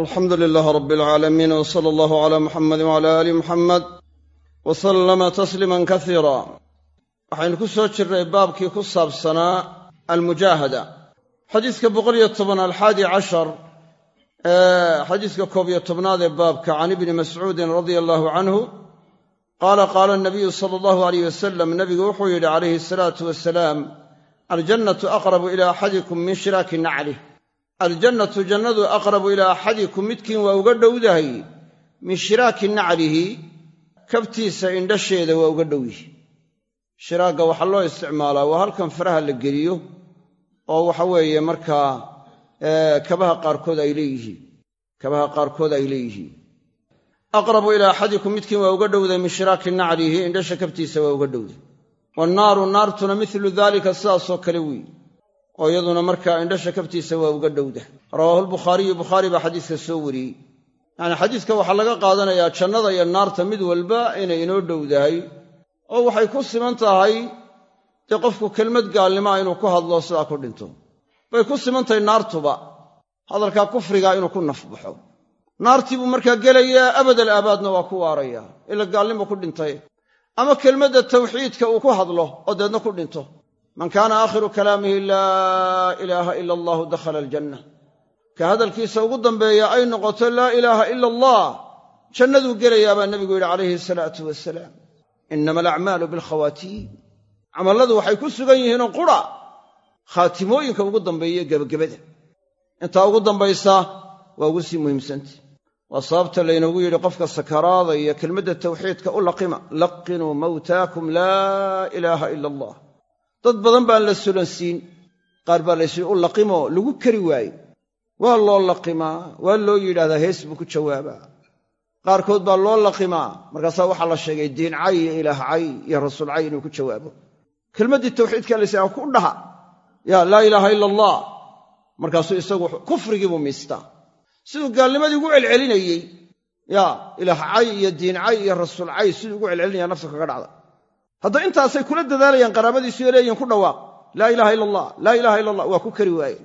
alxamdu lilaahi rabbi alcaalamiin w sala allahu calaa muxamedi wcala aali muxamed wa sallama tasliiman kasiira waxaynu ku soo jirnay baabkii ku saabsanaa almujaahada. Xadiiska boqoliyo toban alxaadi cashar ee xadiiska koob iyo tobnaad ee baabka can ibni mascuudin radia allahu canhu qaala qaala nabiyu sala allahu aleyh wasalam nabigu wuxuu yidhi calayhi asalaatu wasalaam aljannatu aqrabu ilaa axadikum min shiraaki naclih aljannatu jannadu aqrabu ilaa axadikum midkiin waa uga dhowdahay min shiraaki naclihi kabtiisa indhasheeda waa uga dhow shiraagga waxaa loo isticmaalaa waa halkan faraha la geliyo oo waxa weeye markaa kabaha qaarkood ay leeyihiin. Kabaha qaarkood ay leeyihiin. Aqrabu ilaa axadikum midkiin waa uga dhowday min shiraaki naclihi indhasha kabtiisa waa uga dhowday. Wannaaru naartuna milu daalika sidaasoo kale weeye oo iyaduna markaa indhasha kabtiisa waa uga dhowda. Rawaahu lbukhaariyu bukhaari baa xadiiska soo wariyey. Yacnii xadiiska waxaa laga qaadanayaa jannada iyo naarta mid walba inay inoo dhowdahay oo waxay ku siman tahay dee qofku kelmad gaalnimaa inuu ku hadlo sidaa ku dhinto. Bay ku siman tahay naartuba hadalkaa kufrigaa inuu ku nafbaxo. Naartii buu markaa gelayaa abadal aabaadna waa ku waarayaa ila gaalnimo ku dhintay. Ama kelmadda tawxiidka uu ku hadlo oo deedna ku dhinto man kaana aakhiru kalaamihi laa ilaaha ila allahu dakhala aljanna. Ka hadalkiisa ugu dambeeya ay noqoto laa ilaaha ila allah jannaduu gelayaa baa nebigu yidhi calayhi salaatu wasalaam inama alacmaalu bilkhawaatiim camalladu waxay ku sugan yihiinoo qura. Khaatimooyinka ugu dambeeye gebagabada. Intaa ugu dambaysa waa ugu sii muhiimsanta waa sababta laynoogu yidhi qofka sakaraada iyo kelmadda tawxiidka u laqima laqinuu mawtaakum laa ilaaha ila allah dad badan baan la sulansiin qaar baa laysi u laqimo lagu kari waaye waa loo laqimaa waa loo yidhahdaa hees buu ku jawaabaa qaarkood baa loo laqimaa. Markaasaa waxaa la sheegay diin cay iyo ilaah cay iyo rasuul cay inuu ku jawaabo. Kelmaddii tawxiidka laysaa ku dhaha yaa laa ilaaha ila allah. Markaasuu isagu kufrigiibuu miistaa siduu gaalnimadii ugu celcelinayey yaa ilaah cay iyo diin cay iyo rasuul cay siduu ugu celcelinaya naftu kaga dhacda hadda intaasay kula dadaalayaan qaraabadiisuyo leeyihiin ku dhawaaq. Laa ilaaha ila allah laa ilaha ila allah waa ku kari waaye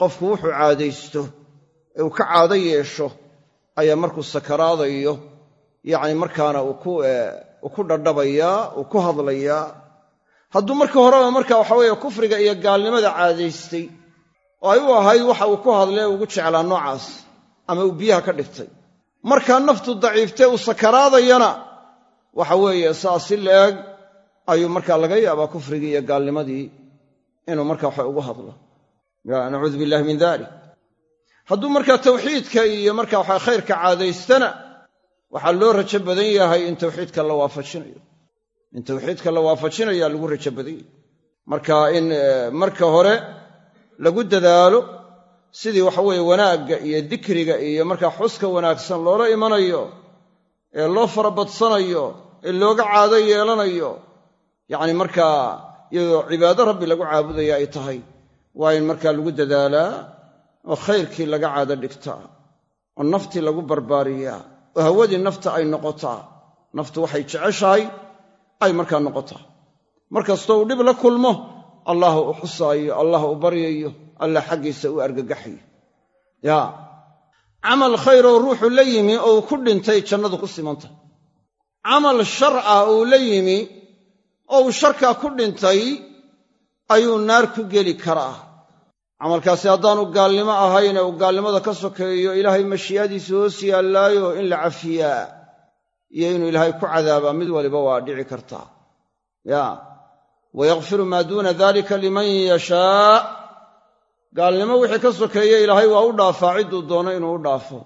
qofku wuxuu caadaysto ee uu ka caado yeesho ayaa markuu sakaraadayo yacni markaana uu ku dhadhabayaa uu ku hadlayaa hadduu marka horeba marka waxa weeye kufriga iyo gaalnimada caadaystay oo ay u ahayd waxa uu ku hadlee ugu jeclaa noocaas ama uu biyaha ka dhigtay markaa naftu daciiftee uu sakaraadayana waxa weeye saas si la-eg ayuu markaa laga yaabaa kufrigii iyo gaalnimadii inuu marka waxa ugu hadlo. Nacuudu billahi min dalik hadduu markaa tawxiidka iyo marka waxa khayrka caadaystana waxaa loo rajo badan yahay in tawxiidka la waafajinayo. In tawxiidka la waafajinaya lagu rajo badan yahay. Marka in marka hore lagu dadaalo sidii waxa weeye wanaagga iyo dikriga iyo markaa xuska wanaagsan loola imanayo ee loo farabadsanayo ee looga caado yeelanayo yacni markaa iyadoo cibaado rabbi lagu caabudaya ay tahay waa in markaa lagu dadaalaa oo khayrkii laga caado dhigtaa oo naftii lagu barbaariyaa oo hawadii nafta ay noqotaa naftu waxay jeceshahay ay markaa noqotaa mar kastoo uu dhib la kulmo allah u xusaayo allah u baryayo allah xaggiisa u argagaxayo. Yaa camal khayr oo ruuxu la yimi oo uu ku dhintay jannadu ku simantah camal shar ah uu la yimi oo uu sharkaa ku dhintay ayuu naar ku geli karaa. Camalkaasi haddaanu gaalnimo ahayne uu gaalnimada ka sokeeyo ilaahay mashii'adiisa hoos yaallaayo in la cafiyaa iyo inuu ilaahay ku cadaabaa mid waliba waa dhici kartaa. Yaa wayakfiru maa duuna dalika liman yashaa. Gaalnimo wixii ka sokeeye ilaahay waa u dhaafaa cidduu doono inuu u dhaafo.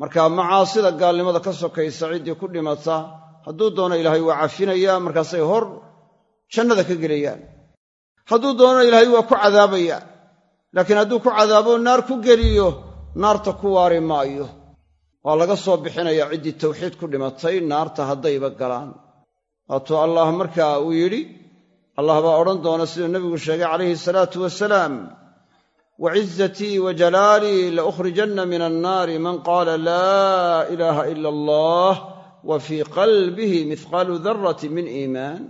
Marka macaasida gaalnimada ka sokaysa ciddii ku dhimata hadduu doono ilaahay waa cafinayaa markaasay hor jannada ka gelayaan. Hadduu doonona ilaahay waa ku cadaabayaa. Laakiin hadduu ku cadaabo naar ku geliyo naarta ku waari maayo. Waa laga soo bixinayaa ciddii tawxiid ku dhimatay naarta haddayba galaan. Waatuu allah markaa uu yidhi allah baa odhan doona siduu nebigu sheegay calayhi salaatu wasalaam wacizatii wa jalaalii laukhrijanna min annaari man qaala laa ilaaha ila allah wa fii qalbihi mihqaalu darati min iimaan.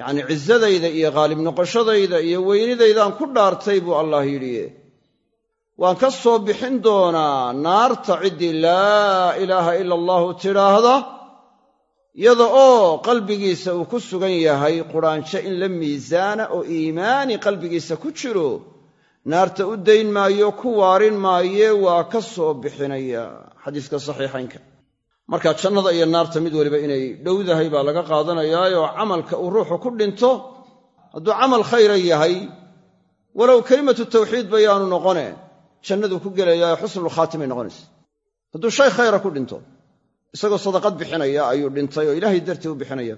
Yacnii cizadayda iyo khaalib noqoshadayda iyo weynidaydaan ku dhaartay buu allah yidhi waan ka soo bixin doonaa naarta ciddii laa ilaaha ila allahu tidhaahda iyada oo qalbigiisa uu ku sugan yahay quraansho in la miisaana oo iimaani qalbigiisa ku jiro naarta u dayn maayo ku waarin maaye waa ka soo bixinaya. Xadiiska saxiixaynka marka jannada iyo naarta mid weliba inay dhowdahay baa laga qaadanayaayoo camalka uu ruuxu ku dhinto hadduu camal khayra yahay walow kelimatu tawxiid ba yaanu noqone jannaduu ku gelayaa xusnulkhaatimay noqonaysa hadduu shay khayra ku dhinto isagoo sadaqad bixinaya ayuu dhintay oo ilaahay dartii u bixinaya.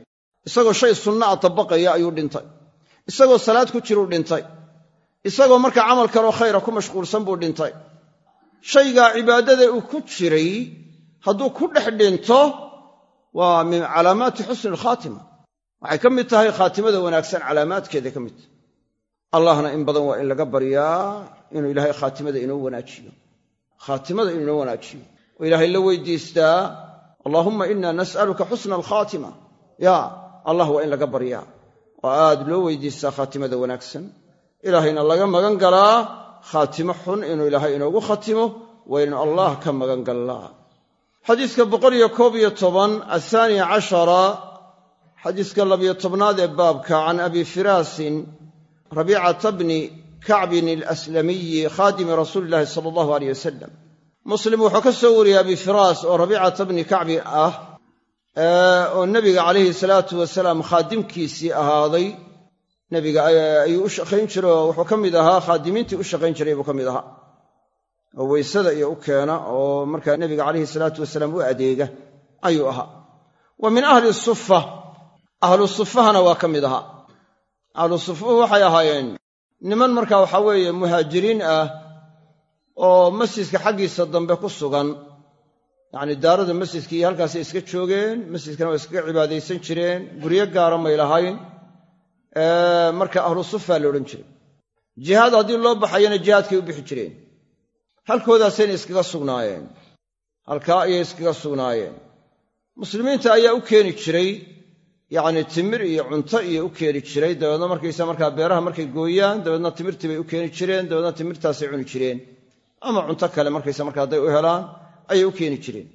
Isagoo shay sunna a tabaqaya ayuu dhintay. Isagoo salaad ku jiruu dhintay. Isagoo markaa camal kaloo khayra ku mashquulsan buu dhintay. Shaygaa cibaadada uu ku jiray hadduu ku dhex dhinto waa min calaamaati xusni alkhaatima waxay ka mid tahay khaatimada wanaagsan calaamaadkeeda ka mid. Allahna in badan waa in laga baryaa inuu ilaahay khaatimada inoo wanaajiyo. Khaatimada inuu inoo wanaajiyo. Oo ilaahay la weydiistaa allaahumma inna nas'aluka xusna alkhaatima ya allah waa in laga baryaa oo aad loo weydiistaa khaatimada wanaagsan. Ilaahayna laga magan galaa khaatimo xun inuu ilaahay inoogu khatimo waynu allah ka magan gallaa xadiiska boqoliyo koob iyo toban athaani cashara xadiiska labiyo tobnaad ee baabka can abi firaasin rabiicata bni kacbin alaslamiyi khaadimi rasuuli illahi sala allahu aleyh wasalam muslim wuxuu ka soo wariyey abi firaas oo rabiicata bni kacbi ah oo nebiga calayhi salaatu wasalaam khaadimkiisii ahaaday. Nebiga ayuu u shaqayn jiray oo wuxuu ka mid ahaa khaadimiintii u shaqayn jiray buu ka mid ahaa oo weysada iyo u keena oo markaa nebiga calayhi salaatu wasalaam u adeega ayuu ahaa. Wa min ahli sufa ahlu sufahana waa ka mid ahaa. Ahlu sufuhu waxay ahaayeen niman markaa waxaa weeye muhaajiriin ah oo masjidka xaggiisa dambe ku sugan. Yacni daarada masjidka halkaasay iska joogeen masjidkana waa iskaga cibaadaysan jireen guryo gaara may lahayn. Marka ahlu sufa la odhan jiray. Jihaad haddii loo baxayana jihaadkay u bixi jireen halkoodaasayna iskaga sugnaayeen halkaa ayay iskaga sugnaayeen. Muslimiinta ayaa u keeni jiray yacni timir iyo cunto iyo u keeni jiray. Dabeedna markaysa markaa beeraha markay gooyaan dabeedna timirtii bay u keeni jireen dabeedna timirtaasay cuni jireen. Ama cunto kale markaysa markaa hadday u helaan ayay u keeni jireen.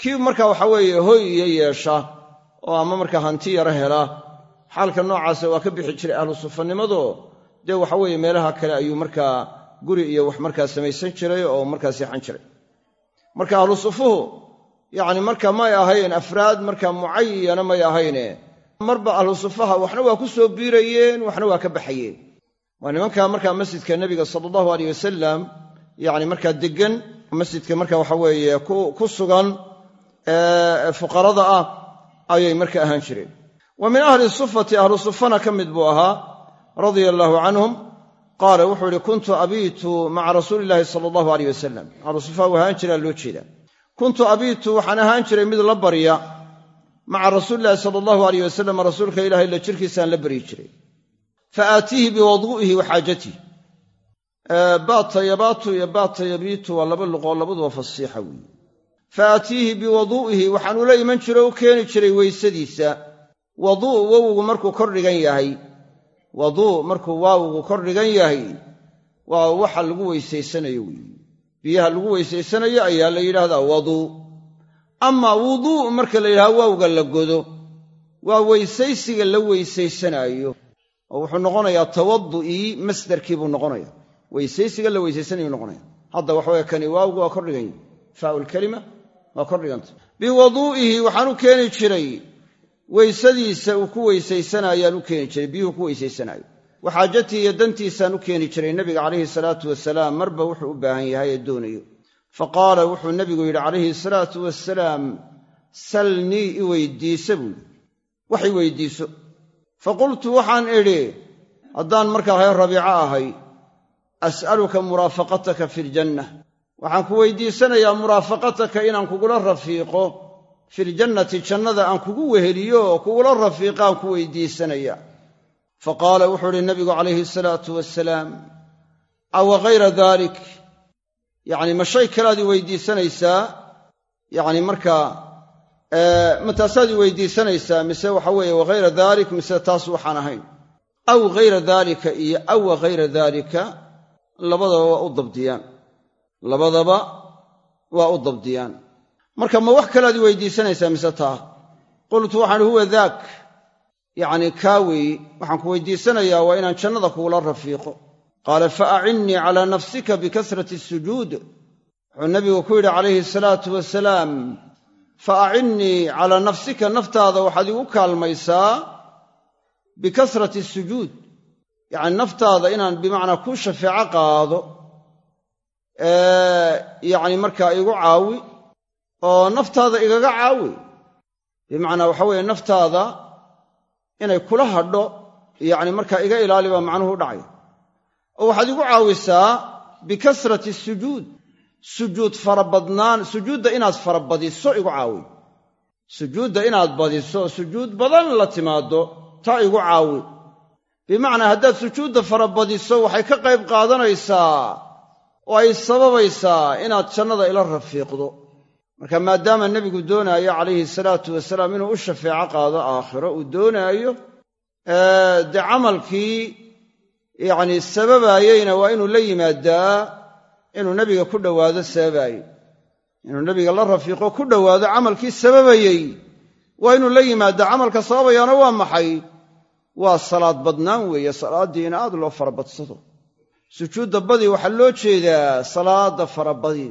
Kii marka waxa weeye hoy iyo yeesha oo ama markaa hanti yaro hela xaalka noocaasa waa ka bixi jiray ahlu sufanimado dee waxa weeye meelaha kale ayuu markaa guri iyo wax markaa samaysan jiray oo markaa seexan jiray. Marka ahlu sufuhu yacni marka may ahayn afraad marka mucayana may ahayne marba ahlu sufaha waxna waa ku soo biirayeen waxna waa ka baxayeen. Waa nimankaa markaa masjidka nebiga sala allahu aleyh wasalam yacni markaa deggan masjidka marka waxa weeye ku sugan fuqarada ah ayay marka ahaan jireen. Wa min ahli sufati ahlu sufana ka mid buu ahaa radia allaahu canhum qaala wuxuu ihi kuntu abiitu maca rasuuli illaahi sala allahu aleyh wasalam ahlu sufa u ahaan jiraa loo jeedaa kuntu abiitu waxaan ahaan jiray mid la barya maca rasuulillahi sala allahu aleyh wasalam rasuulka ilahay la jirkiisaan la baryi jiray. Fa aatiihi biwadu'ihi wa xaajatihi. Baata yabaatu iyo baata yabiitu waa laba luqoo labaduba fasiixa weeye. Fa aatiihi biwaduu'ihi waxaan ula iman jiray o u keeni jiray weysadiisa. Waduu wowgu markuu kor dhigan yahay waduu markuu waawgu kor dhigan yahay waa waxa lagu weysaysanayo weeye biyaha lagu weysaysanayo ayaa la yidhaahdaa waduu. Amaa wuduu marka la yidhahdo waawga la godo waa weysaysiga la weysaysanaayo oo wuxuu noqonayaa tawadu'ii masdarkii buu noqonaya weysaysiga la weysaysanayu noqonaya hadda waxaweye kani waawgu waa kor dhigan yahy faau lkalima waa kor dhiganta biwaduu'ihi waxaan u keeni jiray weysadiisa uu ku weysaysanayaan u keeni jiray biyuhu ku weysaysanaayo wa xaajatii iyo dantiisaan u keeni jiray nebiga calayhi salaatu wasalaam marba wuxuu u baahan yahay ee doonayo. Fa qaala wuxuu nebigu yidhi calayhi salaatu wasalaam salnii i weydiisa buuyi wax i weydiiso. Fa qultu waxaan idhi haddaan markaa reer rabiico ahay as'aluka muraafaqataka fi ljanna waxaan ku weydiisanayaa muraafaqataka inaan kugula rafiiqo filjannati jannada aan kugu weheliyo oo kugula rafiiqaan ku weydiisanaya. Fa qaala wuxuu uhi nabigu calayhi salaatu wasalaam awa hayra dalik yacni ma shay kalaad i weydiisanaysaa? Yacni markaa ma taasaad i weydiisanaysaa? Mise waxa weeye wahayra dalik mise taas waxaan ahayn. Aw hayra daalika iyo awa hayra daalika labadaba waa u dabdiyaan. Labadaba waa u dabdiyaan marka ma wax kalead i weydiisanaysaa mise taa qultu waxaan huwa daak yacni kaa weeyi waxaan ku weydiisanayaa waa inaan jannada kugula rafiiqo. Qaala fa acinnii calaa nafsika bikasrati sujuud. Wuxuu nabigu ku yidhi calayhi salaatu wasalaam fa acinnii calaa nafsika naftaada waxaad igu kaalmaysaa bikasrati sujuud. Yacni naftaada inaan bimacnaa ku shafeeco qaado yacni markaa igu caawi oo naftaada igaga caawi. Bimacnaa waxa weeye naftaada inay kula hadho yacni markaa iga ilaali baa macnuhu dhacay. Oo waxaad igu caawisaa bikasrati sujuud. Sujuud farabadnaan sujuudda inaad farabadiso igu caawi. Sujuudda inaad badiso sujuud badan la timaaddo taa igu caawi. Bimacnaa haddaad sujuudda farabadiso waxay ka qayb qaadanaysaa oo ay sababaysaa inaad jannada ila rafiiqdo marka maadaama nebigu doonaayo calayhi salaatu wasalaam inuu u shafeeco qaado aakhiro uu doonaayo dee camalkii yacni sababaayeyna waa inuu la yimaadaa inuu nebiga ku dhowaado sababaaye inuu nebiga la rafiiqo ku dhowaado camalkii sababayey. Waa inuu la yimaadaa camalka sababayaana waa maxay? Waa salaad badnaan weeye salaaddii in aad loo farabadsado sujuudda badi waxaa loo jeedaa salaadda farabadi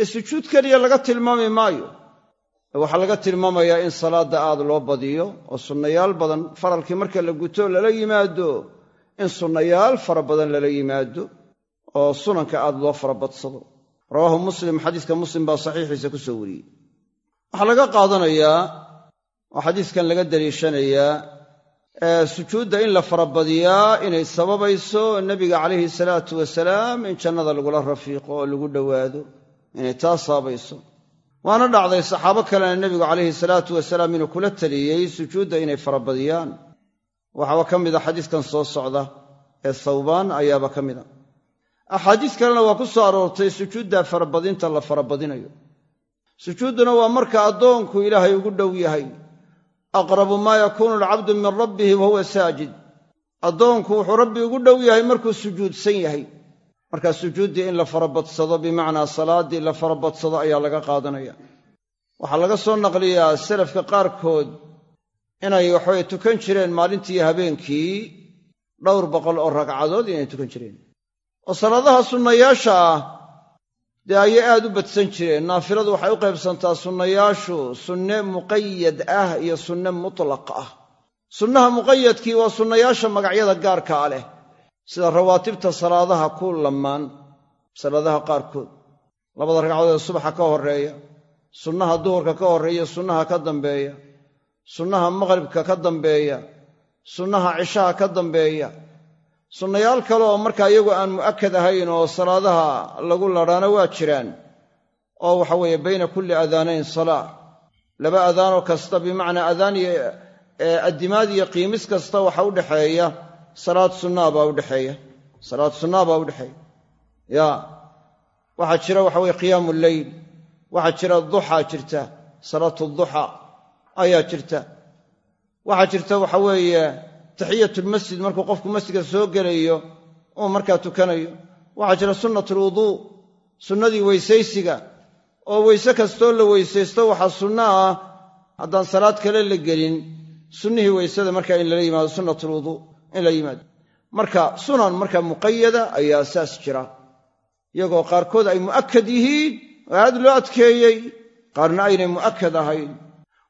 ee sujuud keliya laga tilmaami maayo. Waxaa laga tilmaamayaa in salaadda aad loo badiyo oo sunnayaal badan faralkii marka la guto lala yimaado in sunnayaal fara badan lala yimaado oo sunanka aad loo farabadsado rawaahu muslim xadiiska muslim baa saxiixiisa ku soo wariyey. Waxaa laga qaadanayaa oo xadiiskan laga daliishanayaa sujuudda in la farabadiyaa inay sababayso nebiga calayhi salaatu wasalaam in jannada lagula rafiiqo oo lagu dhowaado inay taa sababayso waana dhacday saxaabo kalena nebigu calayhi salaatu wasalaam inuu kula taliyey sujuudda inay farabadiyaan. Waxaaba ka mid a xadiiskan soo socda ee thawbaan ayaaba ka mid a axaadiis kalena waa ku soo aroortay sujuudda farabadinta la farabadinayo. Sujuudduna waa marka addoonku ilaahay ugu dhow yahay. Aqrabu maa yakuunu alcabdu min rabbihi wa huwa saajid. Addoonku wuxuu rabbi ugu dhow yahay markuu sujuudsan yahay markaa sujuuddii in la farabadsado bimacnaa salaaddii la farabadsado ayaa laga qaadanaya. Waxaa laga soo naqliyaa salafka qaarkood inay waxaweye tukan jireen maalintii habeenkii dhowr boqol oo ragcadood inay tukan jireen. Oo salaadaha sunnayaasha ah dee ayay aad u badsan jireen. Naafiladu waxay u qaybsantaa sunnayaashu sunne muqayad ah iyo sunne mutlaq ah. Sunnaha muqayadkii waa sunnayaasha magacyada gaarkaa leh sida rawaatibta salaadaha ku lamaan salaadaha qaarkood. Labada ragcadood ee subaxa ka horreeya sunnaha duhurka ka horreeya sunnaha ka dambeeya sunnaha maqhribka ka dambeeya sunnaha cishaha ka dambeeya. Sunnayaal kale oo markaa iyagu aan mu'akad ahayn oo salaadaha lagu ladhaana waa jiraan oo waxa weeye bayna kulli adaanayn salaa. Laba adaanoo kasta bimacnaa adaan iyo addimaad iyo qiimis kasta waxa u dhexeeya salaad sunnaa baa udhexeeya salaad sunnaa baa udhexeeya ya waxaa jira waxa weye qiyaamu lleyl waxaa jira duxaa jirta. Salaatu duxa ayaa jirta. Waxaa jirta waxa weeye taxiyatulmasjid markuu qofku masjidka soo gelayo uu markaa tukanayo. Waxaa jira sunnatulwuduu sunnadii weysaysiga. Oo weyse kastoo la weysaysto waxaa sunno ah. Haddaan salaad kale la gelin sunnihii weysada markaa in lala yimaado sunnatulwuduu in la yimaado. Marka sunan marka muqayada ayaa saas jira. Iyagoo qaarkood ay mu'akad yihiin oo aad loo adkeeyey qaarna aynay mu'akad ahayn.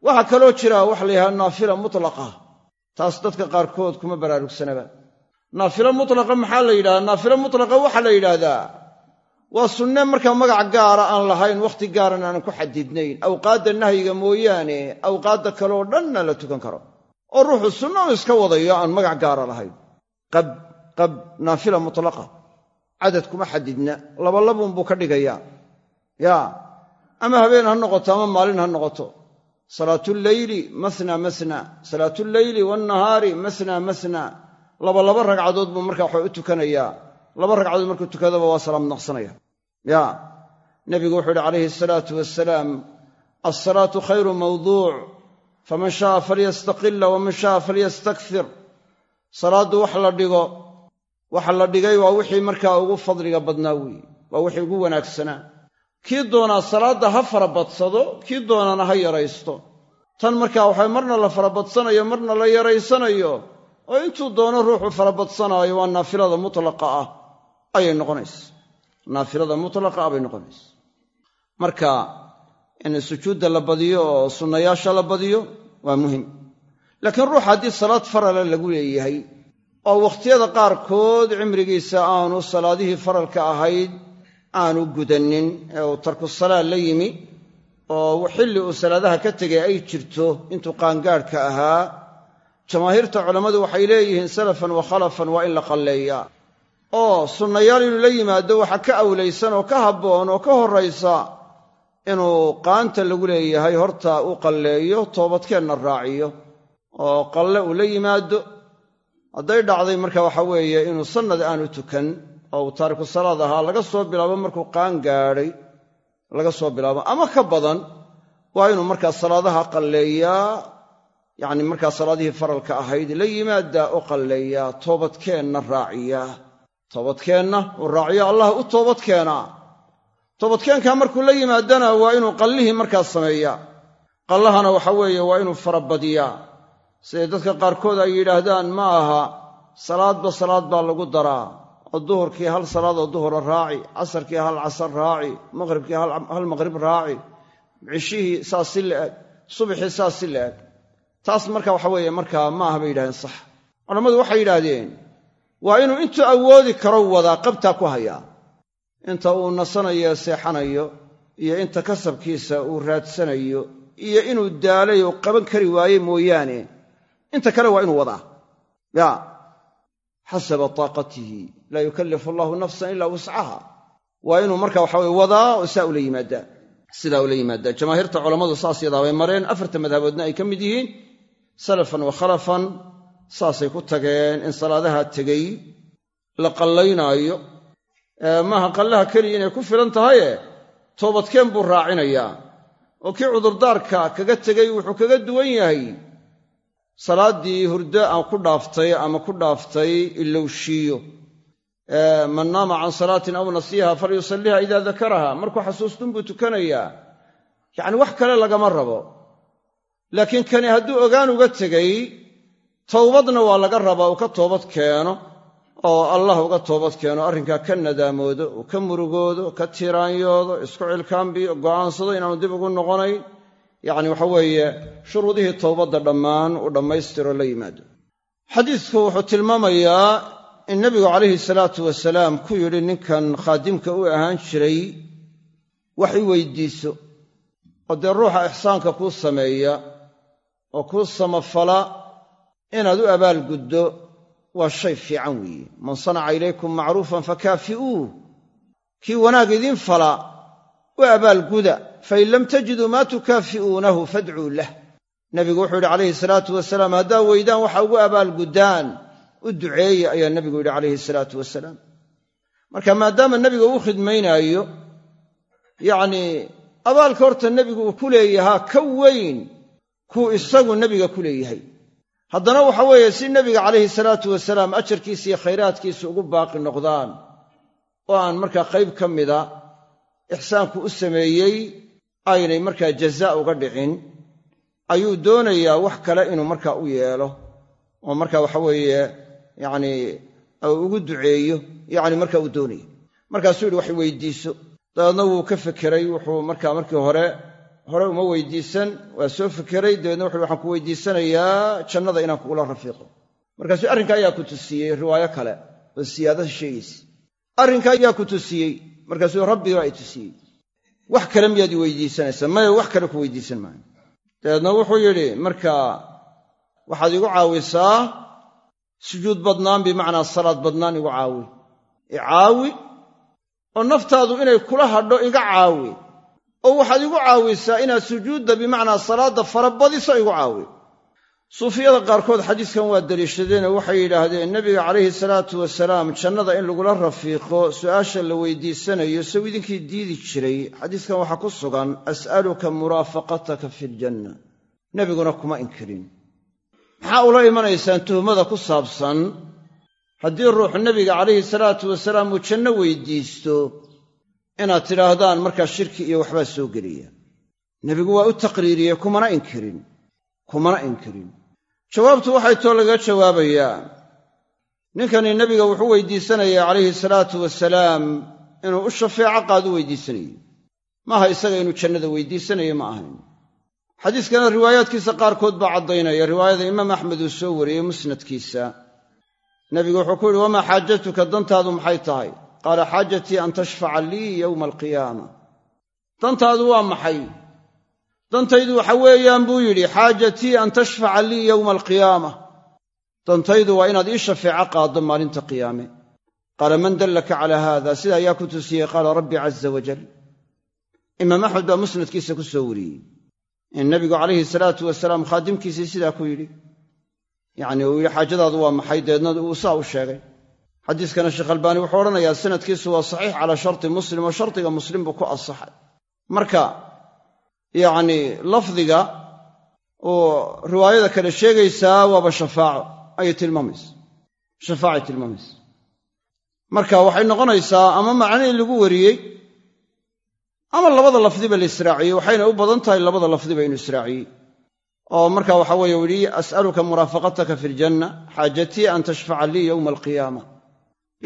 Waxaa kaloo jira waxa la yidhahda naafila mutlaqa. Taas dadka qaarkood kuma baraarugsanaba. Naafilo mutlaqa maxaa la yidhahdaa? Naafilo mutlaqa waxaa la yidhaahdaa waa sunne markaa magac gaara aan lahayn wakhti gaaran aanan ku xadidnayn. Awqaadda nahyiga mooyaane awqaadda kaleoo dhanna la tukan karo oo ruuxu sunno u iska wadayo aan magac gaara lahayn. Qab qab naafila mutlaqa. Cadad kuma xadidna. Labalabunbuu ka dhigayaa. Yaa ama habeen ha noqoto ama maalin ha noqoto. Salaatuleyli masna masna. Salaatuleyli waannahaari masna masna. Laba laba ragcadood buu markaa waxa u tukanayaa. Laba ragcadood markuu tukadaba waa salaam naqsanaya ya nebigu wuxuu uhi calayhi asalaatu wasalaam alsalaatu khayru mawduuc faman shaaa falyastaqila waman shaaa falyastakfir salaaddu wax la dhigo waxa la dhigay waa wixii markaa ugu fadliga badnaa weeye waa wixii ugu wanaagsanaa kii doonaa salaadda ha farabadsado kii doonana ha yaraysto. Tan markaa waxay marna la farabadsanayo marna la yaraysanayo oo intuu doono ruuxu farabadsanaayo waa naafilada mutlaqa ah ayay noqonaysa naafilada mutlaqa bay noqonaysa marka in sujuudda la badiyo oo sunnayaasha la badiyo waa muhiim laakiin ruux haddii salaad farala lagu leeyahay oo wakhtiyada qaarkood cimrigiisa aanu salaadihii faralka ahayd aanu gudannin ee uu tarku salaa la yimi oo xilli uu salaadaha ka tegay ay jirto intuu qaangaadhka ahaa jamaahiirta culammadu waxay leeyihiin salafan wa khalafan waa in la qalleeyaa oo sunnayaal inuu la yimaado waxa ka awlaysan oo ka habboon oo ka horraysa inuu qaanta lagu leeyahay horta u qalleeyo toobadkeenna raaciyo. Oo qalle uu la yimaado hadday dhacday marka waxa weeye inuu sannad aanu tukan oo uu taariku salaad ahaa laga soo bilaabo markuu qaan gaadhay laga soo bilaabo. Ama ka badan waa inuu markaa salaadaha qalleeyaa yacni markaa salaadihii faralka ahayd la yimaadaa u qalleeyaa toobadkeenna raaciyaa. Toobadkeenna uu raaciyo allah u toobadkeenaa toobadkeenkaa markuu la yimaadana waa inuu qallihii markaa sameeyaa. Qallahana waxa weeye waa inuu farabadiyaa. Siday dadka qaarkood ay yidhaahdaan ma aha salaadba salaad baa lagu daraa. Oo duhurkii hal salaadoo duhura raaci casarkii hal casar raaci maqhribkii hal maqhrib raaci cishihii saas si la-eg subaxii saas si la-eg taas marka waxa weeye markaa ma aha bay yidhahdeen sax. Culammadu waxay yidhaahdeen waa inuu intuu awoodi karo wadaa qabtaa ku hayaa inta uu nasanayo seexanayo iyo inta kasabkiisa uu raadsanayo iyo inuu daalay oo qaban kari waaye mooyaane inta kale waa inuu wadaa. Ya xasaba taaqatihi laa yukallifu allahu nafsan ilaa wuscaha waa inuu marka waxa weye wadaa oo saa ula yimaadaa sidaa ula yimaadaa jamaahiirta culammadu saas yadaa bay mareen afarta madhaboodna ay ka mid yihiin salafan wa khalafan saasay ku tageen in salaadaha tegey la qallaynaayo maaha qallaha keliya inay ku filan tahaye toobadkeen buu raacinayaa. Oo kii cudurdaarka kaga tegey wuxuu kaga duwan yahay. Salaaddii hurdo aan ku dhaaftay ama ku dhaaftay ilowshiiyo man naama can salaatin aw nasiiha falyusalliha idaa dakaraha. Markuu xasuustun buu tukanayaa. Yacni wax kale lagama rabo. Laakiin kani hadduu ogaan uga tegey towbadna waa laga rabaa uu ka toobad keeno oo allah uga toobad keeno arrinkaa ka nadaamoodo uu ka murugoodo ka tiiraanyoodo isku cilkaambiyo go'aansado inaanu dib ugu noqonayn yacni waxa weeye shuruudihii towbadda dhammaan uu dhammaystiro la yimaado. Xadiidku wuxuu tilmaamayaa in nebigu calayhi salaatu wasalaam ku yidhi ninkan khaadimka u ahaan jiray wax i weydiiso. Oo dee ruuxa ixsaanka kuu sameeya oo kuu samafala inaad u abaalguddo waa shay fiican weeye. Man sanaca ilaykum macruufan fakaafi'uuh kii wanaag idiin fala u abaalguda fain lam tajiduu maa tukaafi'uunahu fadcuu lah. Nebigu wuxuu yidhi calayhi salaatu wasalaam haddaa weydaan waxa ugu abaalguddaan u duceeya ayaa nebigu yidhi calayhi salaatu wasalaam. Marka maadaama nebiga uu khidmaynaayo yacnii abaalka horta nebigu uu ku leeyahaa ka weyn kuu isagu nebiga ku leeyahay haddana waxa weeye si nebiga calayhi salaatu wasalaam ajarkiisa iyo khayraadkiisa ugu baaqi noqdaan oo aan markaa qayb ka mida ixsaanku u sameeyey aynay markaa jazaa uga dhicin ayuu doonayaa wax kale inuu markaa u yeelo. Oo markaa waxa weeye yacnii ugu duceeyo yacni markaa uu doonaya markaasuu yidhi wax weydiiso. Dabeedna wuu ka fekeray wuxuu markaa markii hore hore uma weydiisan waa soo fekeray dabeedna wuxu waxaan ku weydiisanayaa jannada inaan kugula rafiiqo. Markaasuu arrinka ayaa ku tusiyey riwaayo kale oo siyaadada sheegaysa. Arrinka ayaa ku tusiyey markaasuu rabbigaa i tusiyey. Wax kale miyaad i weydiisanaysaa? Maya wax kale ku weydiisan maayo. Dabeedna wuxuu yidhi markaa waxaad igu caawisaa sujuud badnaan bimacnaa salaad badnaan igu caawi. Icaawi oo naftaadu inay kula hadho iga caawi oo waxaad igu caawisaa inaad sujuudda bimacnaa salaadda farabadiso igu caawi. Suufiyada qaarkood xadiiskan waa deliishadeenoo waxay yidhaahdeen nebiga calayhi salaatu wasalaam jannada in lagula rafiiqo su'aasha la weydiisanayo sow idinkii diidi jiray. Xadiiskan waxaa ku sugan as'aluka muraafaqataka fi ljanna nebiguna kuma inkirin. Maxaa ula imanaysaan tuhmada ku saabsan? Haddii ruuxu nebiga calayhi salaatu wasalaam uu janno weydiisto inaad tidhaahdaan markaa shirki iyo waxbaa soo gelaya nebigu waa u taqriiriyey kumana inkirin kumana inkirin. Jawaabtu waxay too laga jawaabayaa. Ninkani nebiga wuxuu weydiisanaya calayhi salaatu wasalaam inuu u shafeeco qaad u weydiisanayo. Maaha isaga inuu jannada weydiisanayo ma ahayn. Xadiiskana riwaayaadkiisa qaarkood baa caddaynaya. Riwaayada imaam axmed uu soo wariyey musnadkiisa. Nebigu wuxuu ku yidhi wamaa xaajatuka dantaadu maxay tahay qaala xaajatii an tashfaca lii yowma alqiyaama dantaadu waa maxay? Dantaydu waxa weeyaan buu yidhi xaajatii an tashfaca lii yowma alqiyaama dantaydu waa inaad ii shafeeco qaaddo maalinta qiyaame. Qaala man dallaka calaa haada sida ayaa ku tusiyey qaala rabbi caza wajal imaam axmed baa musnadkiisa ku soo wariyey. In nebigu calayhi salaatu wasalaam khaadimkiisii sidaa ku yidhi. Yacni uu yidhi xaajadaadu waa maxay? Deedna uu saa u sheegay xadiiskana sheekh albaani wuxuu odhanayaa sanadkiisu waa saxiix calaa sharti muslim oo shardiga muslim buu ku asaxay marka yacni lafdiga oo riwaayada kale sheegaysaa waaba shafaaco ayay tilmaamaysa shafaacay tilmaamaysa marka waxay noqonaysaa ama macnihii lagu wariyey ama labada lafdiba la israaciyey waxayna u badan tahay labada lafdiba inuu israaciyey. Oo marka waxa weeye u as'aluka muraafaqataka fi ljanna xaajatii an tashfaca lii yowma alqiyaama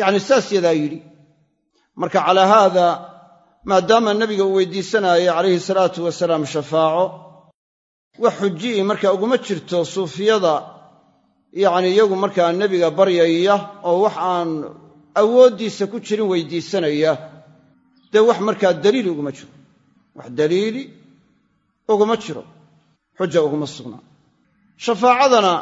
yacni saas yadaa yidhi. Marka calaa haada maadaama nebiga uu weydiisanaaye calayhi salaatu wasalaam shafaaco wax xuji'i marka uguma jirto suufiyada yacni iyagu markaa nebiga baryaya oo wax aan awooddiisa ku jirin weydiisanaya dee wax markaa daliili uguma jiro. Wax daliili uguma jiro. Xuja uguma sugnaa shafaacadana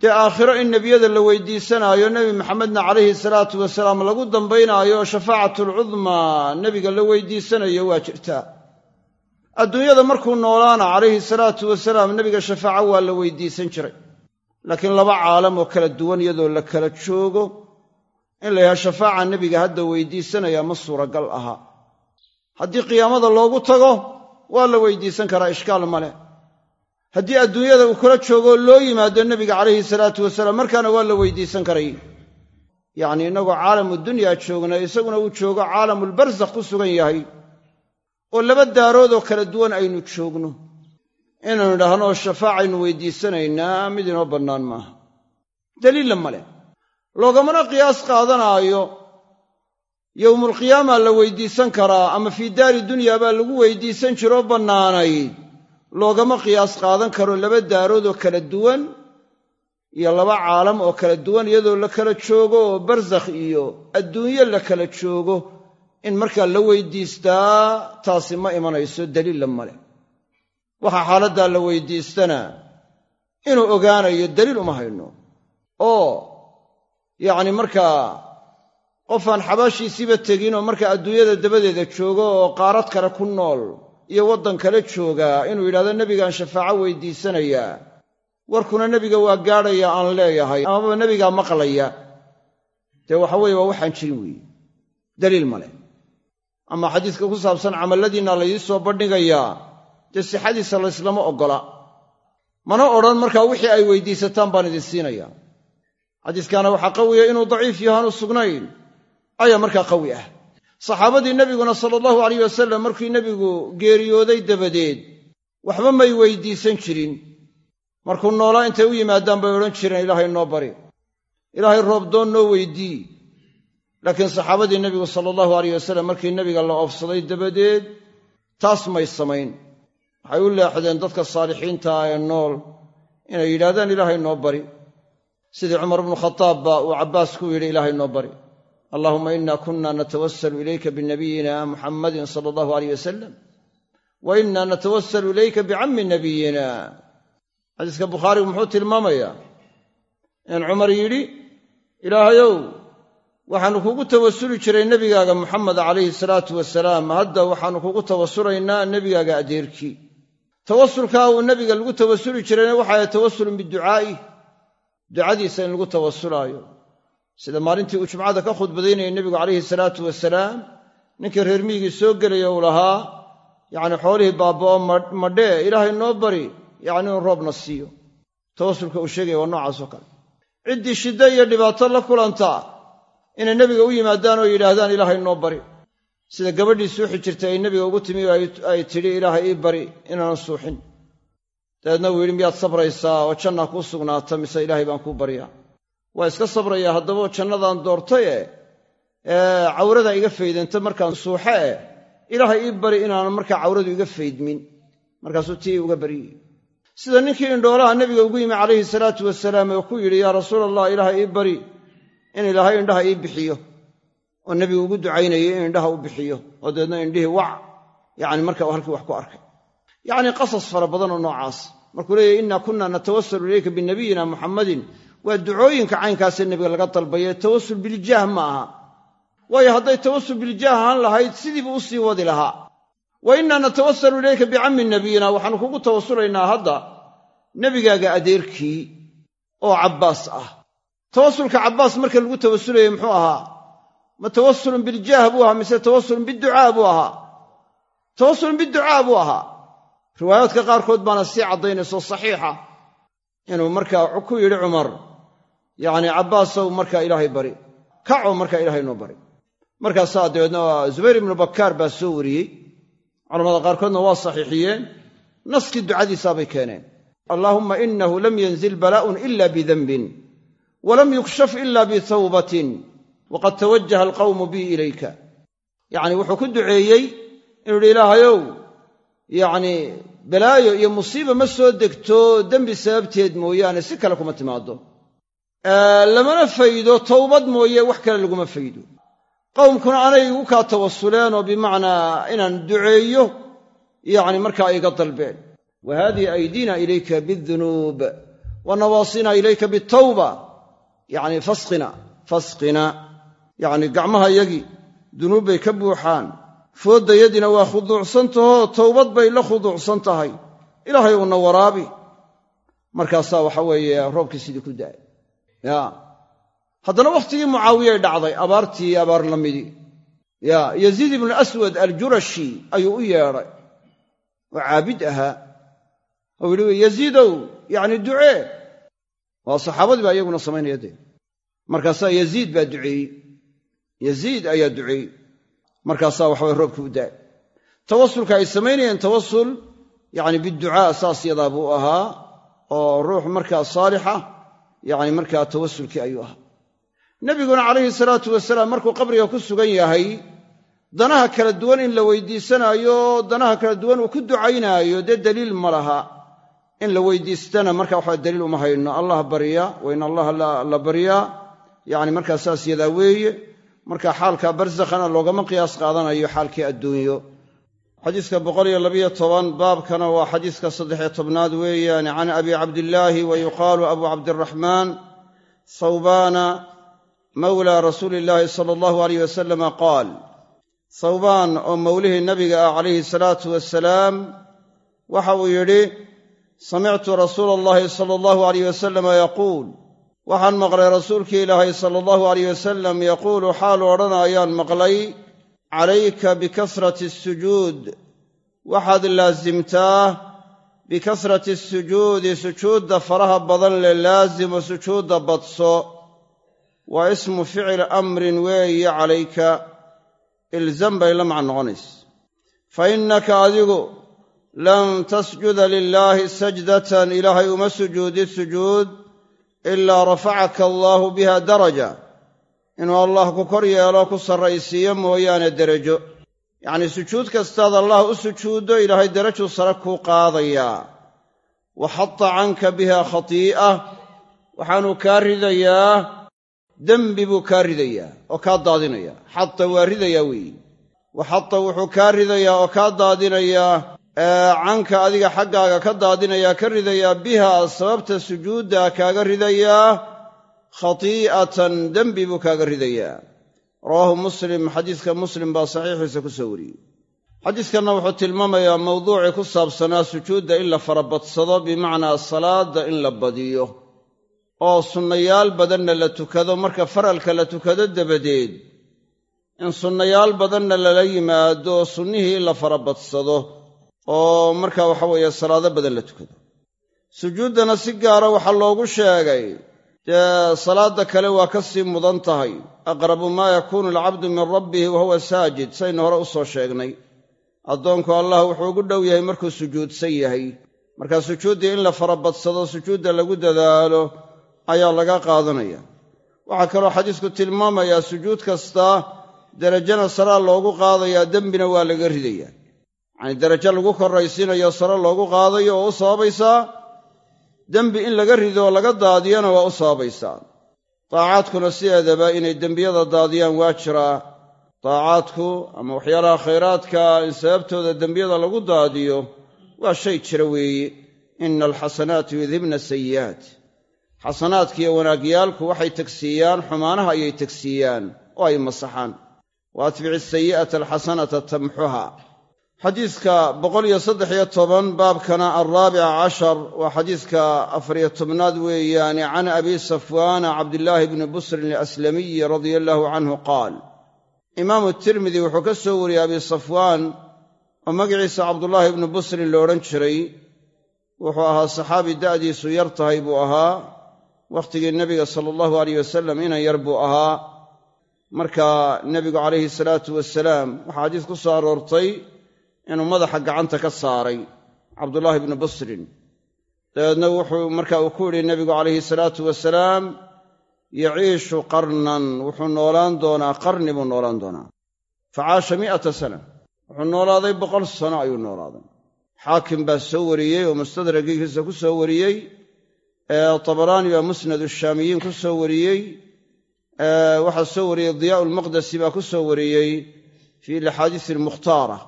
dee aakhiro in nebiyada la weydiisanaayo nebi maxamedna calayhi salaatu wasalaam lagu dambaynaayo oo shafaacatalcudmaa nebiga la weydiisanayo waa jirtaa adduunyada markuu noolaana calayhi salaatu wasalaam nebiga shafaaco waa la weydiisan jiray. Laakiin laba caalam oo kala duwan iyadoo la kala joogo in la yidhaha shafaaca nebiga hadda weydiisanaya ma suuragal aha. Haddii qiyaamada loogu tago waa la weydiisan karaa ishkaal ma leh haddii adduunyada uu kula joogo loo yimaado nebiga calayhi salaatu wasalaam markaana waa la weydiisan karay. Yacnii innagoo caalamu dunyaa joogna isaguna uu joogo caalamulbarsakh ku sugan yahay oo laba daaroodoo kala duwan aynu joogno. Inaynu idhaahno shafaacaynu weydiisanaynaa mid inoo bannaan maaha. Daliilla ma leh loogamana qiyaas qaadanaayo yowmulqiyaama la weydiisan karaa ama fii daari dunya baa lagu weydiisan jiroo bannaanayd loogama qiyaas qaadan karo laba daarood oo kala duwan iyo laba caalam oo kala duwan iyadoo la kala joogo oo barsakh iyo adduunyo la kala joogo. In markaa la weydiistaa taasi ma imanayso daliilla maleh waxaa xaaladdaa la weydiistana inuu ogaanayo daliil uma hayno. Oo yacni markaa qofaan xabaashiisiiba teginoo markaa adduunyada dabadeeda joogo oo qaarad kale ku nool iyo waddan kale joogaa inuu yidhahdo nebigaan shafaaco weydiisanayaa warkuna nebiga waa gaadhaya aan leeyahay amaba nebigaa maqlaya. Dee waxa weeye waa waxaan jirin weeye. Daliil ma leh. Ama xadiiska ku saabsan camalladiinna laydii soo bandhigayaa dee sixadiisa layslama oggola. Mana odhan markaa wixii ay weydiisataan baan idin siinaya. Xadiiskaana waxaa qawiya inuu daciif yahaanu sugnayn. Ayaa markaa qawi ah saxaabadii nebiguna sala allahu alayh wasalam markii nebigu geeriyooday dabadeed waxba may weydiisan jirin. Markuu noolaa intay u yimaadaan bay odhan jireen ilaahay noo bari. Ilaahay roobdoon noo weydii. Laakiin saxaabadii nebigu sala allahu alayh wasalam markii nebiga la oofsaday dabadeed taas may samayn. Waxay u leexdeen dadka saalixiinta ah ee nool inay yidhahdaan ilaahay noo bari sidii cumar bnu khataabba uu cabbaas ku yidhi ilaahay noo bari allahuma ina kuna natawasalu ilayka binabiyina muxammadin sala allahu alayh wasalam wa ina natawasalu ilayka bicammi nabiyina xadiiska bukhaarigu muxuu tilmaamayaa in cumar yidhi ilaahayow waxaannu kugu tawasuli jiray nebigaaga muxamed calayhi salaatu wasalaam hadda waxaannu kugu tawasulaynaa nebigaaga adeerkii tawasulkaa uu nebiga lagu tawasuli jirayna waxay tawasulun biducaa'i. Ducadiisa in lagu tawasulaayo sida maalintii uu jumcada ka khudbadaynayay nebigu calayhi salaatu wasalaam ninkii reer miyigii soo gelaya uu lahaa yacni xoolihii baaba'o madhee ilaahay noo bari yacni inuu roobna siiyo. Tawasulka uu sheegaya waa noocaasoo kale. Ciddii shiddo iyo dhibaato la kulantaa inay nebiga u yimaadaan oo yidhaahdaan ilaahay noo bari. Sida gabadhii suuxi jirtay ay nebiga ugu timi oo ay tidhi ilaahay ii bari inaanan suuxin. Dabeedna uu yidhi miyaad sabraysaa oo janna kuu sugnaata mise ilaahay baan kuu baryaa waa iska sabrayaa haddaba jannadaan doortaye cawrada iga faydanta markaan suuxe eh ilaahay ii bari inaanan markaa cawradu iga faydmin. Markaasuu tii uga baryey sida ninkii indhoolaha nebiga ugu yimi calayhi salaatu wasalaam oo ku yidhi yaa rasuul allah ilaahay ii bari in ilaahay indhaha ii bixiyo. Oo nebigu ugu ducaynayay in indhaha u bixiyo oo dabeedna indhihii wac yacni marka halkii wax ku arkay. Yacni qasas fara badan oo noocaas. Markuu leeyahy inna kunna natawasalu ilayka binabiyina muxammadin waa ducooyinka caynkaasee nebiga laga dalbaye tawasul biljaah ma aha. Waayo hadday tawasul biljaah ahaan lahayd sidiibuu u sii wadi lahaa. Wa inna natawasalu ilayka bicammi nabiyina waxaanu kugu tawasulaynaa hadda nebigaaga adeerkii oo cabbaas ah. Tawasulka cabbaas marka lagu tawasulayay muxuu ahaa? Ma tawasulun biljaah buu ahaa mise tawasulun biducaa buu ahaa? Tawasulun biducaa buu ahaa. Riwaayaadka qaarkood baana sii caddaynayso saxiixa. Inuu markaa ku yidhi cumar yacni cabbaasow markaa ilaahay bari. Kaco markaa ilaahay noo bari. Markaasaa dabeedna zubayr ibnu bakkaar baa soo wariyey. Culamada qaarkoodna waa saxiixiyeen. Naskii ducadiisaabay keeneen. Allaahumma inahu lam yanzil balaa'un ila bidanbin walam yukshaf ila bitawbatin waqad tawajaha alqawmu bii ilayka. Yacni wuxuu ku duceeyey inuu yidhi ilaahayow yacni balaayo iyo musiiba ma soo degto dembi sababteed mooyaane si kale kuma timaado lamana faydo towbad mooye wax kale laguma faydo. Qowmkuna anay igu kaa tawasuleen oo bimacnaa inaan duceeyo yacni markaa iga dalbeen. Wa haadihi aydiina ilayka bidunuub wa nawaasina ilayka bitawba yacni fasqina fasqina yacni gacmahayagii dunuub bay ka buuxaan fooddayadina waa khuduucsantahoo towbad bay la khuduucsan tahay. Ilaahay uuna waraabi. Markaasaa waxa weeye roobkii sidii ku da'ay haddana wakhtigii mucaawiyay dhacday abaartii abaar la midii ya yaziid ibnu aswad aljurashi ayuu u yeedhay oo caabid ahaa oo yidhi yaziidow yacni ducee. Waa saxaabadii baa iyaguna samaynaya dee markaasaa yaziid baa duceeyey. Yaziid ayaa duceeyey. Markaasaa waxaway roobkii u daa'ay tawasulka ay samaynayeen tawasul yacni biducaa saas yadaa buu ahaa oo ruux markaa saalixa yacni markaa tawasulkii ayuu ahaa. Nebiguna calayhi salaatu wasalaam markuu qabriga ku sugan yahay danaha kala duwan in la weydiisanaayo danaha kala duwan uu ku ducaynaayo dee daliil ma laha. In la weydiistana marka waxa daliil uma hayno. Allah barya wa in allaha la baryaa yacni markaa saas yadaa weeye. Marka xaalka barsakhana loogama qiyaas qaadanayo xaalkii adduunyo xadiiska boqoliyo labiyo toban baabkana waa xadiiska saddexiyo tobnaad weeyaan can abi cabdillaahi wa yuqaalu abu cabdiraxmaan thawbaana mawlaa rasuuli illaahi sala allahu alayh wasalama qaal thawbaan oo mowlihii nabiga ah calayhi salaatu wasalaam waxa uu yidhi samictu rasuula allahi sala allahu alayh wasalama yaquul waxaan maqlay rasuulkii ilaahay sala allahu alayh wasalam yaquulu xaalu odhanayaan maqlay calayka bikasrati asujuud waxaad laasimtaa bikasrati asujuudi sujuudda faraha badan le laasimo sujuudda badso. Waa ismu ficil amrin weeye calayka. Ilzam bay la macan noqonaysa. Fa innaka adigu lam tasjuda lilaahi sajdatan ilaahay uma sujuudid sujuud ilaa rafacaka allaahu biha daraja inuu allah ku kor yeelo ku sarraysiiyo mooyaane derajo. Yacnii sujuud kastaad allah u sujuuddo ilaahay derajuu sare kuu qaadayaa wa xata canka biha khatii'a waxaanuu kaa ridayaa dembi buu kaa ridayaa oo kaa daadinayaa xata waa ridayaa weeye wa xata wuxuu kaa ridayaa oo kaa daadinayaa canka adiga xaggaaga ka daadinayaa ka ridayaa biha sababta sujuudda kaaga ridayaa khatii'atan dembi buu kaaga ridayaa. Rawaahu muslim xadiiska muslim baa saxiixiisa ku soo wariyey. Xadiiskanna wuxuu tilmaamayaa mawduucii ku saabsanaa sujuudda in la farabadsado bimacnaa salaadda in la badiyo. Oo sunnayaal badanna la tukado marka faralka la tukado dabadeed in sunnayaal badanna lala yimaado sunnihii in la farabadsado oo marka waxa weeye salaado badan la tukado. Sujuuddana si gaara waxaa loogu sheegay dee salaadda kale waa ka sii mudan tahay. Aqrabu maa yakuunu alcabdu min rabbihi wa huwa saajid. Saynu hore u soo sheegnay. Addoonku allah wuxuu ugu dhow yahay markuu sujuudsan yahay. Markaa sujuuddii in la farabadsado sujuudda lagu dadaalo ayaa laga qaadanaya. Waxaa kaloo xadiisku tilmaamayaa sujuud kasta derajana saraa loogu qaadayaa dembina waa laga ridayaa. Yacanii derajo lagu korraysiinayo sare loogu qaadayo oo u sababaysaa dembi in laga rido oo laga daadiyana waa u sababaysaa daacaadkuna sideedaba inay dembiyada daadiyaan waa jiraa daacaadku ama waxyaalaha khayraadka in sababtooda dembiyada lagu daadiyo waa shay jira weeye ina alxasanaatu yudhibna sayi'aat xasanaadkiiyo wanaagyaalku waxay tegsiiyaan xumaanaha ayay tegsiiyaan oo ay masaxaan. Wa atbici asayi'ata alxasanata tamxuha xadiiska boqoliyo saddex-iyo toban baabkana alraabica cashar waa xadiiska afariyo tobnaad weeyaane can abi safwaana cabdillaahi bni busrin alaslamiyi radia allaahu canhu qaal. Imaamu tirmidi wuxuu ka soo wariyey abi safwaan oo magaciisa cabdullaahi ibnu busrin lo odhan jiray. Wuxuu ahaa saxaabi da'diisu yar tahay buu ahaa wakhtigii nebiga sala allahu aleyh wasalam inan yar buu ahaa. Marka nebigu calayhi salaatu wasalaam waxaa xadiis ku soo aroortay inuu madaxa gacanta ka saaray cabdullaahi ibnu busrin. Dabeedna wuxuu marka uu ku yidhi nebigu calayhi salaatu wasalaam yaciishu qarnan. Wuxuu noolaan doonaa qarni buu noolaan doonaa. Fa caasha mi'ata sana. Wuxuu noolaaday boqol sano ayuu noolaaday. Xaakim baa soo wariyey oo mustadragigiisa ku soo wariyey. Tabaraani baa musnad ushaamiyiin ku soo wariyey. Waxaa soo wariyey diyaa'u lmaqdesi baa ku soo wariyey fii alaxaadiisi almukhtaara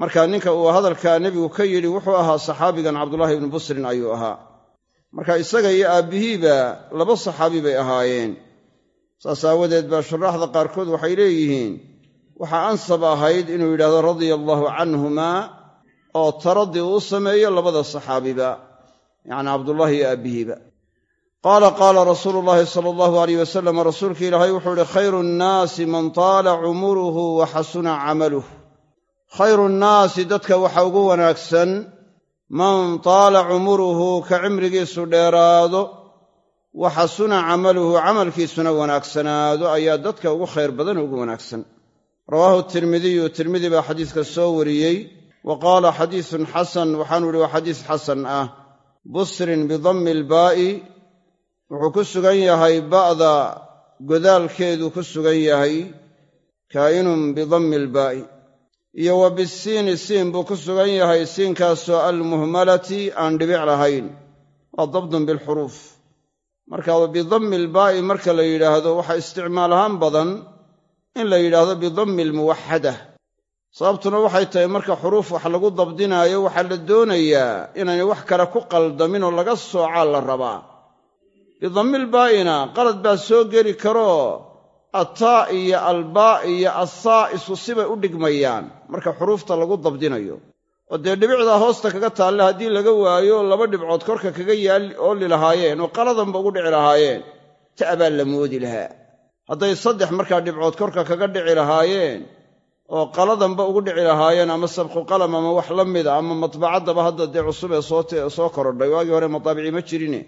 marka ninka uu hadalkaa nebigu ka yidhi wuxuu ahaa saxaabigan cabdullaahi ibnu busrin ayuu ahaa. Marka isaga iyo aabbihiiba laba saxaabi bay ahaayeen. Saas aawadeed baa shuraaxda qaarkood waxay leeyihiin waxaa ansab ahayd inuu yidhahdo radia allaahu canhumaa oo taraddi uu sameeyo labada saxaabiba yacni cabdullaahi iyo aabbihiiba qaala qaala rasuulu llaahi sala allahu aleyh wasalam rasuulka ilaahay wuxuu ihi khayru nnaasi man taala cumuruhu wa xasuna camaluh khayru nnaasi dadka waxa ugu wanaagsan man taala cumuruhu ka cimrigiisu dheeraado wa xasuna camaluhu camalkiisuna wanaagsanaado ayaa dadka ugu khayr badan ugu wanaagsan. Rawaahu tirmidiyu tirmidi baa xadiiska soo wariyey wa qaala xadiisun xasan waxaanu ihi waa xadiis xasan ah. Busrin bidammi ilbaa'i wuxuu ku sugan yahay ba'da godaalkeedu ku sugan yahay kaa'inun bidammi ilbaa'i iyo wa bisiini siin buu ku sugan yahay siinkaasoo almuhmalati aan dhibic lahayn waa dabdun bilxuruuf marka bidammi ilbaa'i marka la yidhaahdo waxaa isticmaal ahaan badan in la yidhaahdo bidammi almuwaxada sababtuna waxay tahay marka xuruuf wax lagu dabdinaayo waxaa la doonayaa inaynay wax kale ku qaldamin oo laga soocaa la rabaa. Bidammilbaa'ina qalad baa soo geli karoo ataa iyo albaa iyo assaa isu sibay u dhigmayaan. Marka xuruufta lagu dabdinayo oo dee dhibicdaa hoosta kaga taalle haddii laga waayo laba dhibcood korka kaga yaal ooli lahaayeen oo qaladanba ugu dhici lahaayeen ta' baa la moodi lahaa. Hadday saddex markaa dhibcood korka kaga dhici lahaayeen oo qaladanba ugu dhici lahaayeen ama sabqu qalam ama wax la mida ama matbacaddaba hadda dee cusub ee soo korodhay waagii hore mataabici ma jirine.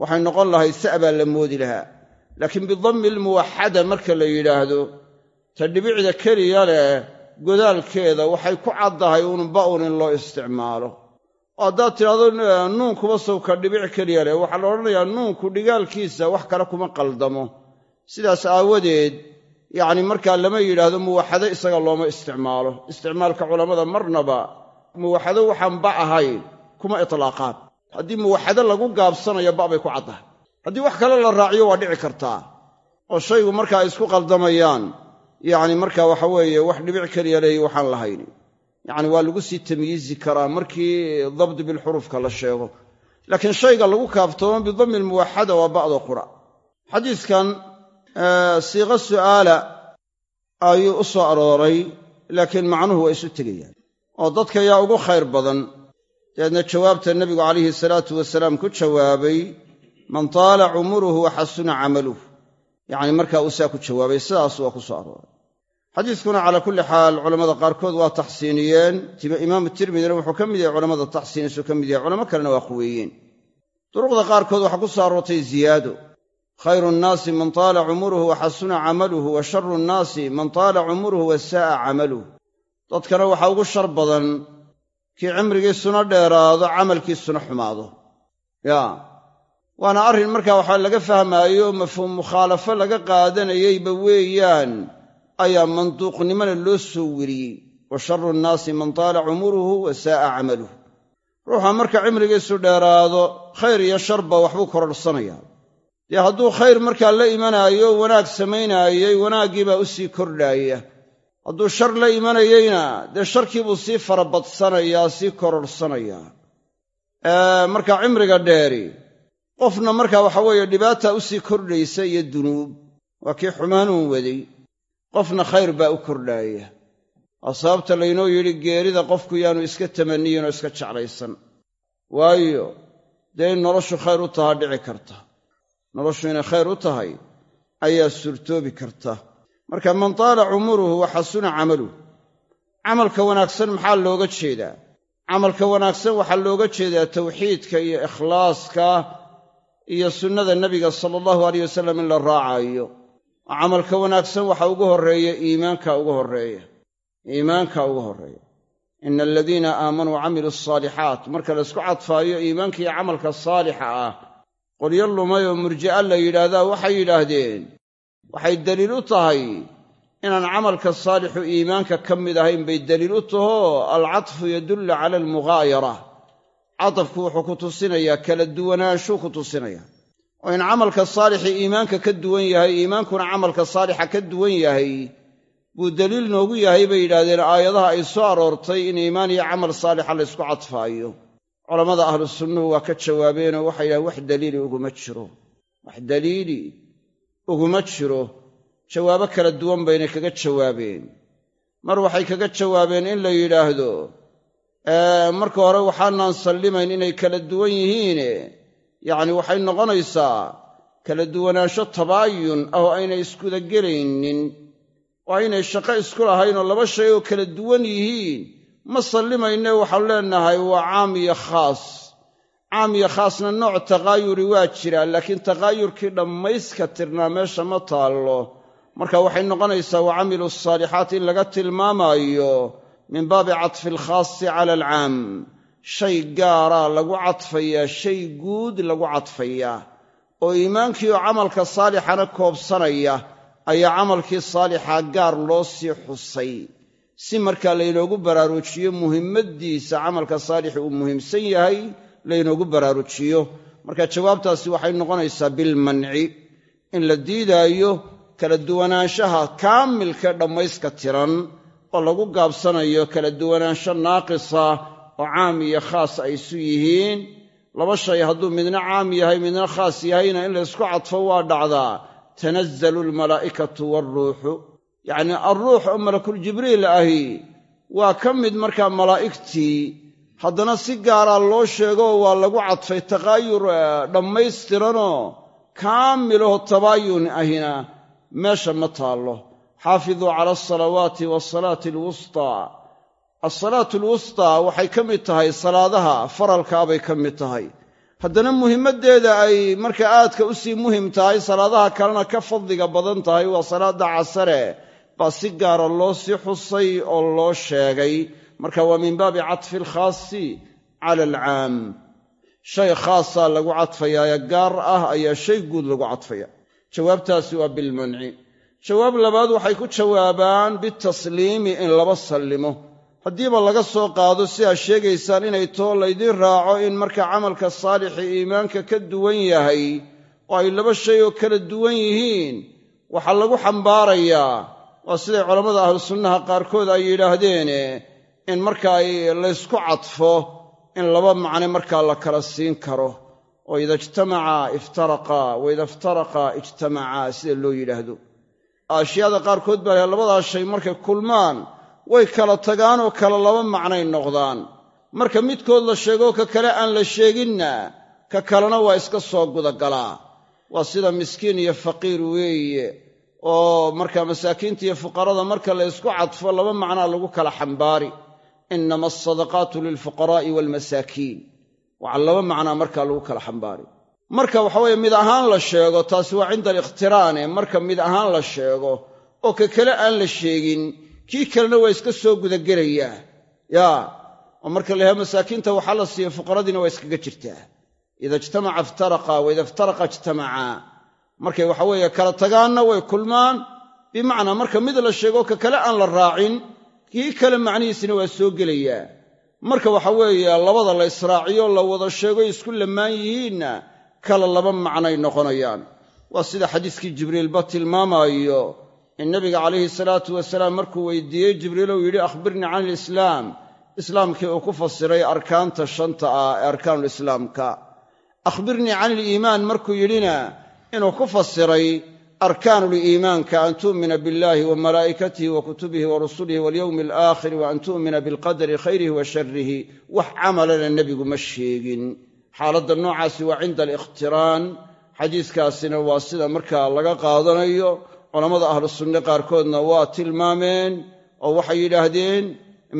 Waxay noqon lahayd sa' baa la moodi lahaa laakiin bidammi almuwaxada marka la yidhaahdo ta dhibicda keliya leh godaalkeeda waxay ku caddahay uun ba'un in loo isticmaalo. Oo haddaad tidhahdo nuunkuba sawka dhibic keliya leh. Waxaa la odhanayaa nuunku dhigaalkiisa wax kale kuma qaldamo. Sidaas aawadeed yacni markaa lama yidhaahdo muwaxado isaga looma isticmaalo. Isticmaalka culammada marnaba muwaxado waxaan ba ahayn kuma itlaaqaan. Haddii muwaxado lagu gaabsanayo ba bay ku caddahay haddii wax kale la raaciyo waa dhici kartaa. Oo shaygu markaa ay isku qaldamayaan. Yacni markaa waxa weeye wax dhibic keliya leeyi waxaan lahayn. Yacni waa lagu sii tamyiizi karaa markii dabdi bilxuruufka la sheego. Laakiin shayga lagu kaaftoomo bidammi lmuwaxada waa ba'do qura. Xadiiskan siiqo su'aala ayuu u soo arooray laakiin macnuhu waa isu tegayaan. Oo dadka yaa ugu khayr badan. Dabeedna jawaabta nebigu calayhi salaatu wasalaam ku jawaabay man taala cumuruhu wa xasuna camaluh yacni markaa uu saa ku jawaabay sidaas waa ku soo arooray. Xadiiskuna calaa kulli xaal culammada qaarkood waa taxsiiniyeen. Imaamu tirmidina wuxuu ka mid yahay culammada taxsiinisuu ka mid yahay culamo kalena waa quweeyeen duruqda qaarkood waxaa ku soo aroortay ziyaado. Khayru nnaasi man taala cumuruhu wa xasuna camaluhu wa sharu nnaasi man taala cumuruhu wa saa'a camaluhu. Dadkana waxaa ugu shar badan kii cimrigiisuna dheeraado camalkiisuna xumaado. Yaa waana arrin markaa waxaa laga fahmaayo mafhuum mukhaalafo laga qaadanayeyba weeyaan ayaa manduuqnimona loo soo weriyey wa sharu nnaasi man taala cumuruhu wa saa'a camaluhu. Ruuxa marka cimrigiisu dheeraado khayr iyo sharba waxbuu kororhsanayaa dee hadduu khayr markaa la imanaayo wanaag samaynaayey wanaaggii baa u sii kordhaaya. Hadduu shar la imanayeyna dee sharkiibuu sii farabadsanayaa sii kororhsanayaa marka cimriga dheeri qofna marka waxa weeye dhibaata u sii kordhaysa iyo dunuub waa kii xumaanuun waday. Qofna khayr baa u kordhaaya. Waa sababta laynoo yidhi geerida qofku yaanu iska tamanniyin oo iska jeclaysan. Waayo dee in noloshu khayr u tahaa dhici karta. Noloshu inay khayr u tahay ayaa suurtoobi karta. Marka man taala cumuruhu wa xasuna camaluh camalka wanaagsan maxaa looga jeedaa? Camalka wanaagsan waxaa looga jeedaa tawxiidka iyo ikhlaaska iyo sunnada nebiga sala allahu aleyh wasalam in la raacayo. Camalka wanaagsan waxa ugu horreeya iimaanka ugu horreeya. Iimaanka ugu horreeya. Ina aladiina aamanuu camiluu asaalixaat marka laysku cadfaayo iimaanka iyo camalka saalixa ah qolyo lumay oo murji'a la yidhaahdaa waxay yidhaahdeen waxay deliil u tahay inaan camalka saalixu iimaanka ka mid ahayn bay deliil u tahoo alcatfu yadullu cala almughaayara cadafku wuxuu ku tusinayaa kala duwanaanshuu ku tusinayaa oo in camalka saalixi iimaanka ka duwan yahay iimaankuna camalka saalixa ka duwan yahay buu deliil noogu yahay bay yidhaahdeen aayadaha ay soo aroortay in iimaan iyo camal saalixa laysku cadfaayo. Culammada ahlu sunnuhu waa ka jawaabeenoo waxay yidhahdeen wax daliili uguma jiro wax daliili uguma jiro. Jawaabo kala duwan baynay kaga jawaabeen. Mar waxay kaga jawaabeen in la yidhaahdo marka hore waxaanaan sallimayn inay kala duwan yihiine. Yacni waxay noqonaysaa kala duwanaansho tabaayun ah oo aynay iskudagelaynin oo aynay shaqo isku lahayn oo laba shay oo kala duwan yihiin. Ma sallimayne waxaanu leenahay waa caam iyo khaas. Caam iyo khaasna nooc taqaayuri waa jiraa laakiin taqaayurkii dhammayska tirnaa meesha ma taallo. Marka waxay noqonaysaa wa camilu asaalixaat in laga tilmaamaayo min baabi catfi alkhaasi cala alcaam. Shay gaaraa lagu cadfayaa shay guud lagu cadfayaa oo iimaankii oo camalka saalixana koobsanaya ayaa camalkii saalixa gaar loo sii xusay. Si markaa laynoogu baraarujiyo muhimmaddiisa camalka saalixi uu muhiimsan yahay laynoogu baraarujiyo. Marka jawaabtaasi waxay noqonaysaa bilmanci in la diidaayo kala duwanaanshaha kaamilka dhammayska tiran oo lagu gaabsanayo kala duwanaansho naaqisa oo caam iyo khaas ay isu yihiin. Laba shay hadduu midna caam yahay midna khaas yahayna in laysku cadfo waa dhacdaa. Tanazzalu almalaa'ikatu waaruuxu yacnii alruux oo malakuljibriil ahi waa ka mid markaa malaa'igtii. Haddana si gaaraa loo sheego waa lagu cadfay taqaayur dhammaystiranoo kaamilaho tabaayun ahina meesha ma taallo xaafiduu cala alsalawaati waasalaati alwustaa alsalaatu alwustaa waxay ka mid tahay salaadaha faralkaabay ka mid tahay. Haddana muhimmaddeeda ay marka aadka u sii muhiim tahay salaadaha kalena ka fadliga badan tahay waa salaadda casare. Baa si gaara loo sii xusay oo loo sheegay. Marka waa min baabi catfi alkhaasi cala alcaam. Shay khaasaa lagu cadfayaa gaar ah ayaa shay guud lagu cadfaya jawaabtaasi waa bilmanci jawaab labaad waxay ku jawaabaan bitasliimi in laba sallimo. Haddiiba laga soo qaado sidaa sheegaysaan inay too laydiin raaco in marka camalka saalixi iimaanka ka duwan yahay oo ay laba shay oo kala duwan yihiin waxaa lagu xambaarayaa waa siday culammada ahlu sunnaha qaarkood ay yidhaahdeene in markaa laysku cadfo in laba macne markaa la kala siin karo. Oo ida ijtamaca iftaraqaa wa ida iftaraqaa ijtamacaa sida loo yidhaahdo ashyaada qaarkood baa laha labadaas shay markay kulmaan way kala tagaanoo kala laba macnay noqdaan. Marka midkood la sheegoo ka kale aan la sheeginna ka kalena waa iska soo gudagalaa. Waa sida miskiin iyo faqiir weeye oo marka masaakiinta iyo fuqarada marka la ysku cadfo laba macnaa lagu kala xambaari. Inama asadaqaatu lilfuqaraa'i waalmasaakiin waxaa laba macnaa markaa lagu kala xambaari marka waxa weeye mid ahaan la sheego taasi waa cinda aliqhtiraane marka mid ahaan la sheego oo ka kale aan la sheegin kii kalena waa iska soo gudagelayaa yaa oo marka la masaakiinta waxaa la siiya fuqaradiina waa iskaga jirtaa. Ida ijtamaca iftaraqa wa ida iftaraqa ijtamacaa markay waxa weeye kala tagaanna way kulmaan. Bimacnaa marka mid la sheego ka kale aan la raacin kii kale macnihiisina waa soo gelayaa. Marka waxa weeye labada la israaciyo la wada sheego isku lamaan yihiinna kala laba macnay noqonayaan. Waa sida xadiiskii jibriilba tilmaamaayo in nabiga calayhi salaatu wasalaam markuu weydiiyey jibriilow yidhi akhbirnii can ilislaam islaamkii uu ku fasiray arkaanta shanta ah ee arkaanulislaamka akhbirnii can iliimaan markuu yidhina inuu ku fasiray arkaanuliimaanka an tu'mina billahi wa malaa'ikatihi wa kutubihi wa rusulihi walyowmi alaakhiri wa an tu'mina bilqadari khayrihi wa sharrihi. Wax camalana nebigu ma sheegin xaaladda noocaasi waa cinda alikhtiraan. Xadiiskaasina waa sida markaa laga qaadanayo. Culammada ahlu sunne qaarkoodna waa tilmaameen oo waxay yidhaahdeen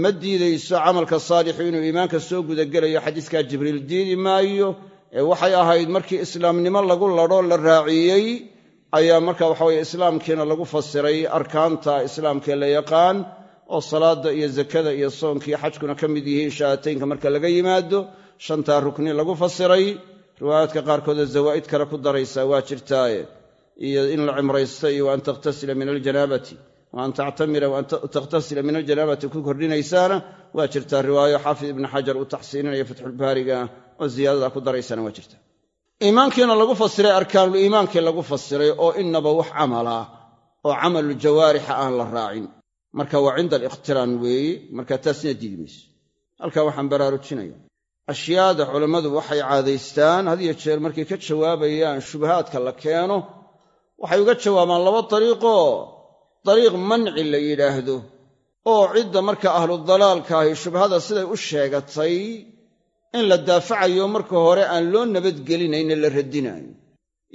ma diidayso camalka saalixu inuu iimaanka soo gudagelayo? Xadiiskaa jibriil diidi maayo. Ee waxay ahayd markii islaamnimo lagu ladho la raaciyey ayaa marka waxaweye islaamkiina lagu fasiray arkaanta islaamkee la yaqaan oo salaadda iyo zakada iyo soonkiiyo xajkuna ka mid yihiin shahaataynka marka laga yimaado shantaa rukni lagu fasiray. Riwaayaadka qaarkoodoo zawaa'id kale ku daraysaa waa jirtaaye. Iyo in la cimraysto iyo waan takhtasila min aljanaabati. Wa an tactamira waan takhtasila min aljanaabati ku kordhinaysaana waa jirtaa riwaayo xaafid ibni xajar uu taxsiininayo fatxulbaariga oo ziyaadada ku daraysana waa jirta iimaankiina lagu fasiray arkaanuliimaankii lagu fasiray oo inaba wax camala oo camalu jawaarixa aan la raacin. Marka waa cinda alikhtiraan weeye marka taasina diidi halkaa waxaan baraarujinaya ashyaada culammadu waxay caadaystaan had iyo jeer markay ka jawaabayaan shubahaadka la keeno waxay uga jawaabaan laba dariiqoo dariiq manci la yidhaahdo oo cidda marka ahludalaalka ahi shubhada siday u sheegatay in la daafacayo marka hore aan loo nabadgelinayne la radinaayo.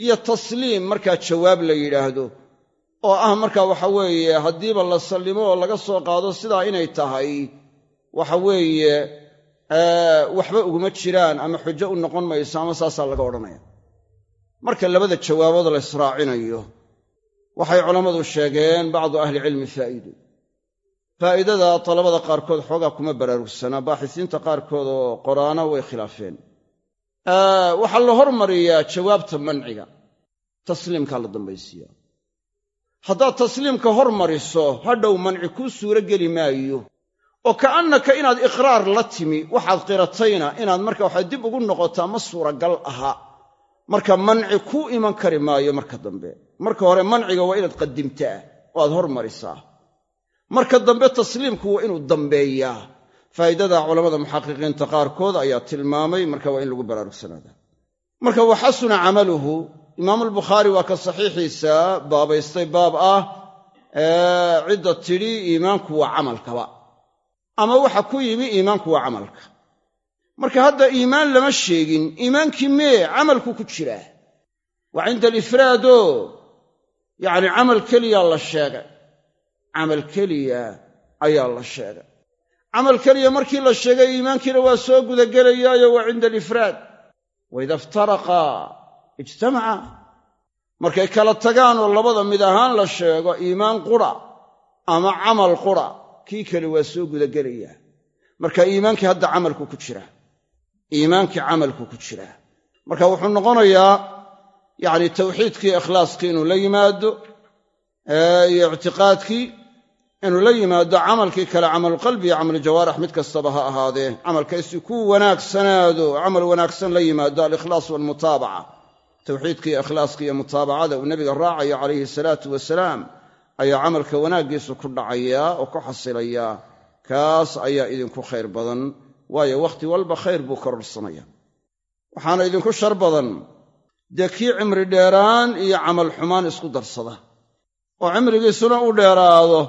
Iyo tasliim markaa jawaab la yidhaahdo oo ah marka waxa weeye haddiiba la sallimo oo laga soo qaado sidaa inay tahay waxa weeye waxba uguma jiraan ama xujo u noqon mayso ama saasaa laga odhanaya marka labada jawaabood la israacinayo waxay culammadu sheegeen bacdu ahlicilmi faa'iido. Faa'iidada talabada qaarkood xoogaa kuma baraarugsanaa baaxisiinta qaarkood oo qoraano way khilaafeen. Waxaa la hormariyaa jawaabta manciga tasliimkaa la dambaysiya haddaad tasliimka hormariso hadhow manci kuu suuro geli maayo oo ka'annaka inaad iqraar la timi waxaad qiratayna inaad marka waxa dib ugu noqotaa ma suuragal aha. Marka manci kuu iman kari maayo marka dambe. Marka hore manciga waa inaad qadimtaa oo aad hormarisaa. Marka dambe tasliimku waa inuu dambeeyaa. Faa'iidada culammada muxaqiqiinta qaarkood ayaa tilmaamay marka waa in lagu baraarugsanaada. Marka wa xasuna camaluhu imaamulbukhaari waa ka saxiixiisa baabaystay baab ah cidda tidhi iimaanku waa camalkaba ama waxa ku yimi iimaanku waa camalka. Marka hadda iimaan lama sheegin iimaankii mee camalku ku jiraa waa cinda alifraado. Yacni camal keliya la sheegay. Camal keliya ayaa la sheegay. Camal keliya markii la sheegay iimaankiina waa soo gudagelayaayo waa cinda alifraad. Waida iftaraqa ijtamaca. Markay kala tagaan oo labada mid ahaan la sheego iimaan qura ama camal qura kii kale waa soo gudagelayaa marka iimaankii hadda camalku ku jira iimaankii camalku ku jiraa marka wuxuu noqonayaa yacni tawxiidkii ikhlaaskii inuu la yimaado iyo ictiqaadkii inuu la yimaado camalkii kale camaluqalbi iyo camalujawaarix mid kastaba ha ahaadee camalkaysi ku wanaagsanaado camal wanaagsan la yimaado alikhlaas waalmutaabaca tawxiidkii ikhlaaskii iyo mutaabacada uu nebiga raacayo calayhi salaatu wasalaam ayaa camalka wanaaggiisu ku dhacayaa oo ku xasilayaa. Kaas ayaa idinku khayr badan waayo wakhti walba khayr buu kororsanaya waxaana idinku shar badan dee kii cimri dheeraan iyo camal xumaan isku darsada. Oo cimrigiisuna u dheeraado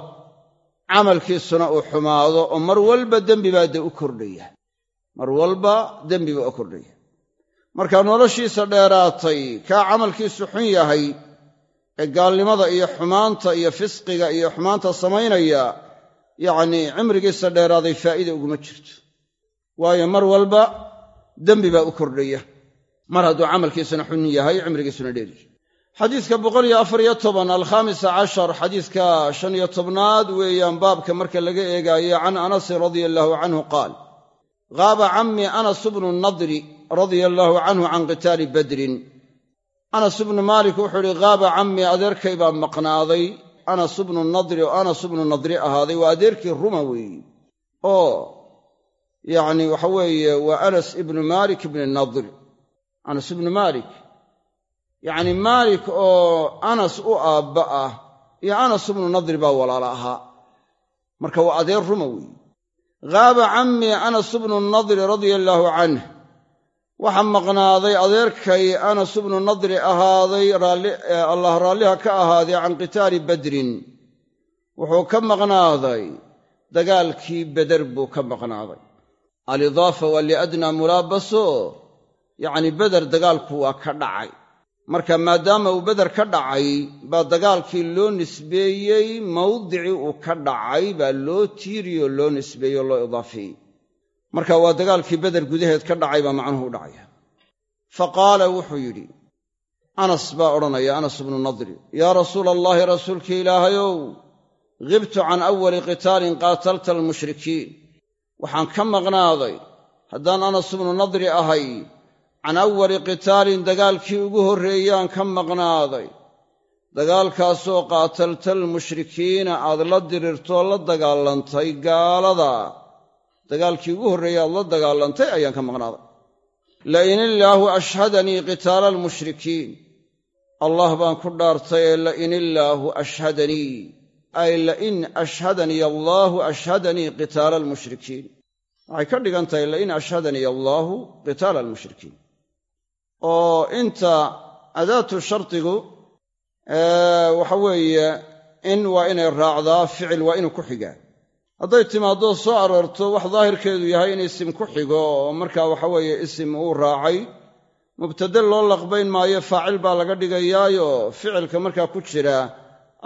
camalkiisuna uu xumaado oo mar walba dembi baa dee u kordhaya. Mar walba dembi baa u kordhaya. Marka noloshiisa dheeraatay kaa camalkiisu xun yahay ee gaalnimada iyo xumaanta iyo fisqiga iyo xumaanta samaynaya yacnii cimrigiisa dheeraaday faa'iida uguma jirto. Waayo mar walba dembi baa u kordhaya. Mar hadduu camalkiisuna xun yahay cimrigiisuna dheeryahy xadiidka boqol iyo afar iyo toban alkhamisa cashar xadiidka shan iyo tobnaad weeyaan baabka marka laga eegaayo can anasin radia allaahu canhu qaal qaaba cammi anas bnu nadri radia allaahu canhu can qitaali badrin anas bnu maalik wuxuu ihi qaaba cammi adeerkay baa maqnaaday. Anas bnu nadri oo anas bnu nadri ahaaday waa adeerkii ruma weeye oo yacni waxa weeye waa anas ibnu maalik ibni nadr. Anas ibnu maalik. Yacni maalik oo anas u aabba ah iyo anas ibnu nadri baa walaala ahaa. Marka waa adeer ruma weeye qaaba cammii anas ibnu nadri radia allaahu canh waxaa maqnaaday adeerkay anas ibnu nadri ahaaday allah raalliha ka ahaaday can qitaali badrin. Wuxuu ka maqnaaday dagaalkii beder buu ka maqnaaday. Alidaafa waa liadnaa mulaabaso yacni beder dagaalku waa ka dhacay. Marka maadaama uu beder ka dhacay baa dagaalkii loo nisbeeyey mawdicii uu ka dhacay baa loo tiiriyoo loo nisbeeyey oo loo idaafeeyey marka waa dagaalkii beder gudaheed ka dhacay baa macnuhu u dhacaya. Fa qaala wuxuu yidhi anas baa odhanaya anas ibnu nadri yaa rasuula allaahi rasuulkii ilaahayow gibtu can awali qitaalin qaatalta almushrikiin. Waxaan ka maqnaaday haddaan anas ibnu nadri ahay can awali qitaalin dagaalkii ugu horreeyaan ka maqnaaday. Dagaalkaasoo qaatalta almushrikiina aad la dirirtoo la dagaalantay gaalada dagaalkii ugu horreeyay aad la dagaalantay ayaan ka maqnaaday. Lain illaahu ashhadanii qitaala almushrikiin. Allah baan ku dhaartay ee lain illaahu ashhadanii. Ay lain ashhadanii allaahu ashhadanii qitaala almushrikiin. Waxay ka dhigan tahay lain ashhadanii allaahu qitaala almushrikiin. Oo inta adaatu shardigu waxa weeye in waa inay raacdaa ficil waa inuu ku xigaa hadday timaaddo soo aroorto wax daahirkeedu yahay in isim ku xigo oo markaa waxa weeye isim uu raacay mubtade loo laqbayn maayo faacil baa laga dhigayaayo ficilka markaa ku jira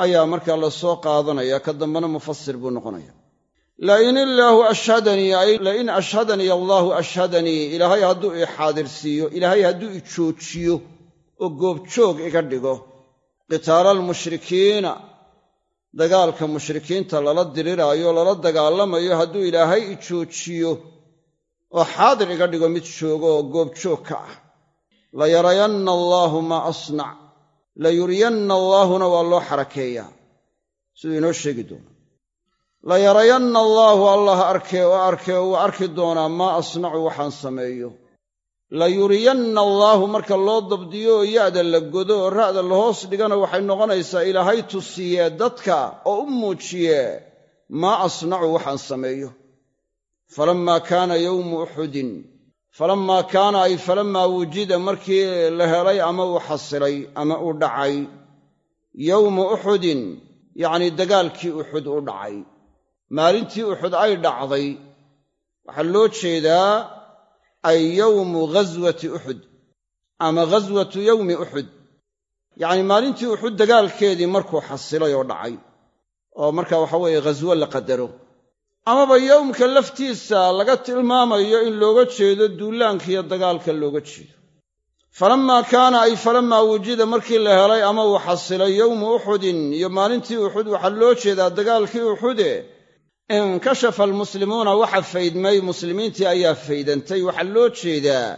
ayaa markaa la soo qaadanaya ka dambena mufasir buu noqonaya. Lain illaahu ashhadanii ay lain ashhadanii allaahu ashhadanii ilaahay hadduu i xaadirsiiyo ilaahay hadduu i joojiyo oo goobjoog iga dhigo qitaala almushrikiina dagaalka mushrikiinta lala diriraayo lala dagaalamayo hadduu ilaahay i joojiyo oo xaadir iga dhigo mid joogo oo goobjoog ka ah la yarayanna allaahu maa asnac la yuriyanna allaahuna waa loo xarakeeyaa siduu inoo sheegi doono. La yarayanna allaahu allah arkee oo arkee oo uu arki doonaa maa asnacu waxaan sameeyo la yuriyanna allaahu marka loo dabdiyo oo ya'da la godo ra'da la hoos dhigana waxay noqonaysaa ilaahay tusiyee dadka oo u muujiye maa asnacu waxaan sameeyo. Falammaa kaana yowmu uxudin falammaa kaana ay falammaa wujida markii la helay ama uu xasilay ama uu dhacay. Yowmu uxudin yacnii dagaalkii uxud u dhacay. Maalintii uxud ay dhacday. Waxaa loo jeedaa ay yowmu ghaswati uxud ama ghaswatu yowmi uxud yacnii maalintii uxud dagaalkeedii markuu xasilay oo dhacay oo marka waxa weeye ghaswo la qadaro. Amaba yowmka laftiisa laga tilmaamayo in looga jeedo duulaankiiyo dagaalka looga jeedo. Falammaa kaana ay falammaa wujida markii la helay ama uu xasilay yowmu uxudin iyo maalintii uxud waxaa loo jeedaa dagaalkii uxude inkashafa almuslimuuna waxa faydmay muslimiintii ayaa faydantay. Waxaa loo jeedaa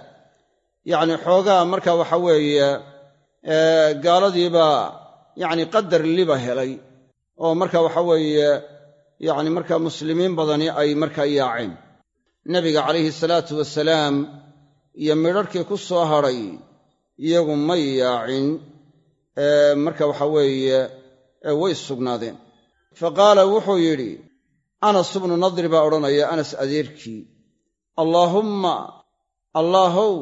yacni xoogaa marka waxa weeye gaaladiibaa yacni qadar liba helay. Oo marka waxa weeye yacni markaa muslimiin badani ay markaa yaaceen. Nebiga calayhi salaatu wasalaam iyo midharhkii ku soo hadhay iyagu may yaacin marka waxa weeye way sugnaadeen. Fa qaala wuxuu yidhi anas ibnu nadri baa odhanaya anas adeerkii allaahumma allaahow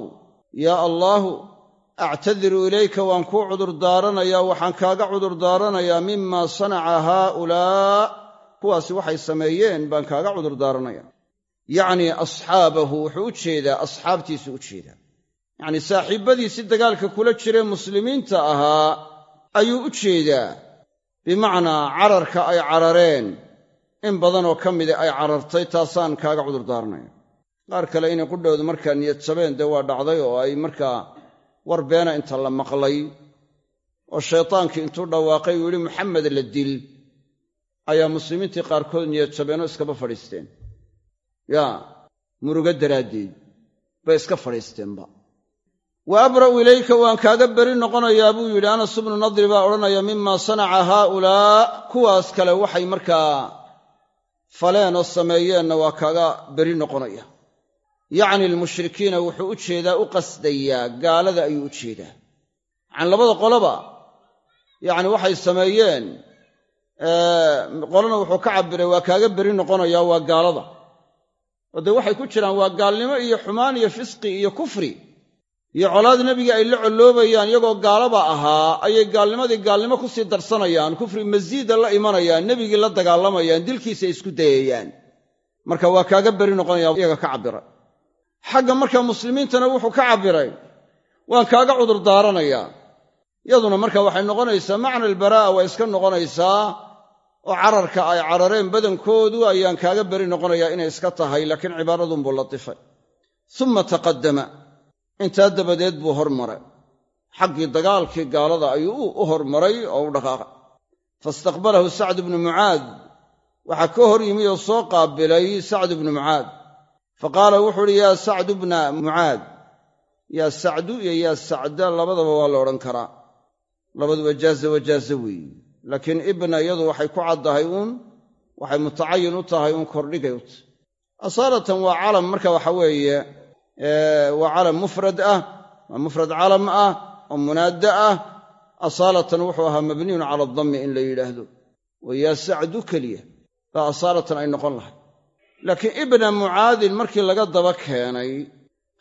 yaa allaahu actadiru ilayka waan kuu cudurdaaranayaa waxaan kaaga cudurdaaranayaa mimaa sanaca haaulaa kuwaasi waxay sameeyeen baan kaaga cudurdaaranaya yacnii asxaabahu wuxuu u jeedaa asxaabtiisu u jeedaa. Yacnii saaxiibbadiisii dagaalka kula jiree muslimiinta ahaa ayuu u jeedaa. Bimacnaa cararka ay carareen in badanoo ka mida ay carartay taasaan kaaga cudurdaaranaya qaar kale inay qudhowda markaa niyad jabeen dee waa dhacday oo ay markaa war beena inta la maqlay oo shaytaankii intuu dhawaaqay uu yidhi maxamed la dil. Ayaa muslimiintii qaarkood niyad jabeenoo iskaba fadhiisteen. Yaa murugo daraaddeed bay iska fadhiisteenba. Wa abra'u ilayka waan kaaga beri noqonayaa buu yidhi anas ibnu nadri baa odhanaya mima sanaca haaulaa. Kuwaas kale waxay markaa faleen oo sameeyeenna waa kaaga beri noqonaya. Yacni almushrikiina wuxuu u jeedaa u qasdayaa gaalada ayuu u jeedaa. Yacani labada qoloba yacni waxay sameeyeen qolana wuxuu ka cabbiray waa kaaga beri noqonayaa waa gaalada. Oo dee waxay ku jiraan waa gaalnimo iyo xumaan iyo fisqi iyo kufri iyo colaad nebiga ay la colloobayaan iyagoo gaalaba ahaa ayay gaalnimadii gaalnimo ku sii darsanayaan kufri masiida la imanayaan nebigii la dagaalamayaan dilkiisa isku dayayaan. Marka waa kaaga beri noqonaya iyaga ka cabbiray xagga marka muslimiintana wuxuu ka cabbiray. Waan kaaga cudur daaranayaa yaduna marka waxay noqonaysaa macna albaraa'a waa iska noqonaysaa oo cararka ay carareen badankoodu ayaan kaaga beri noqonayaa inay iska tahay laakiin cibaaradunbuu latifay uma taqaddama intaa dabadeed buu hormaray. Xaggii dagaalkii gaalada ayuu u hormaray oo u dhaqaaqay faistaqbalahu sacd bnu mucaad. Waxaa ka hor yimi oo soo qaabilay sacd bnu mucaad. Fa qaala wuxuu uhi yaa sacdu bna mucaad yaa sacdu iyo yaa sacda labadaba waa la odhan karaa. Labaduba jaaza wajaaza weeye laakiin ibna iyadu waxay ku caddahay uun waxay mutacayin u tahay uun kordhigay u tahay. Asaaratan waa calam marka waxa weeye waa calam mufrad ah waa mufrad calam ah oo munaadda ah. Asaalatan wuxuu ahaa mabniyun cala adammi in la yidhaahdo. Wa yaa sacdu keliya baa asaalatan ay noqon lahay laakiin ibna mucaadin markii laga daba keenay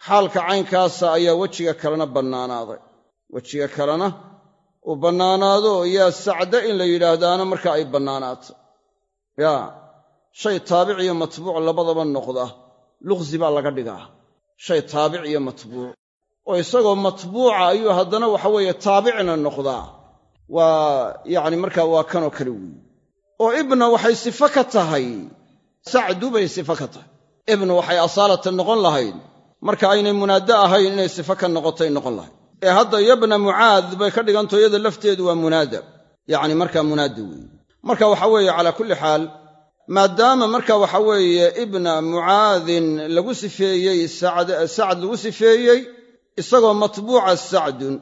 xaalka caynkaasa ayaa wejiga kalena bannaanaaday. Wejiga kalena uu bannaanaado yaa sacda in la yidhaahdaana marka ay bannaanaato. Yaa shay taabic iyo matbuuc labadaba noqda. Luqsi baa laga dhigaa shay taabic iyo matbuuc. oo isagoo matbuuca ayuu haddana waxa weeye taabicna noqdaa. Waa yacni markaa waa kanoo kale weeye. oo ibna waxay sifo ka tahay sacdu bay sifo ka tahay. Ibnu waxay asaalatan noqon lahayd. Marka aynay munaaddo ahayn inay sifo ka noqotay noqon lahayd. Ee hadda yabna mucaad bay ka dhiganto iyada lafteedu waa munaada yacni markaa munaada weeye. Marka waxa weeye calaa kulli xaal maadaama marka waxa weeye ibna mucaadin lagu sifeeyey sacd lagu sifeeyey isagoo matbuuca sacdun.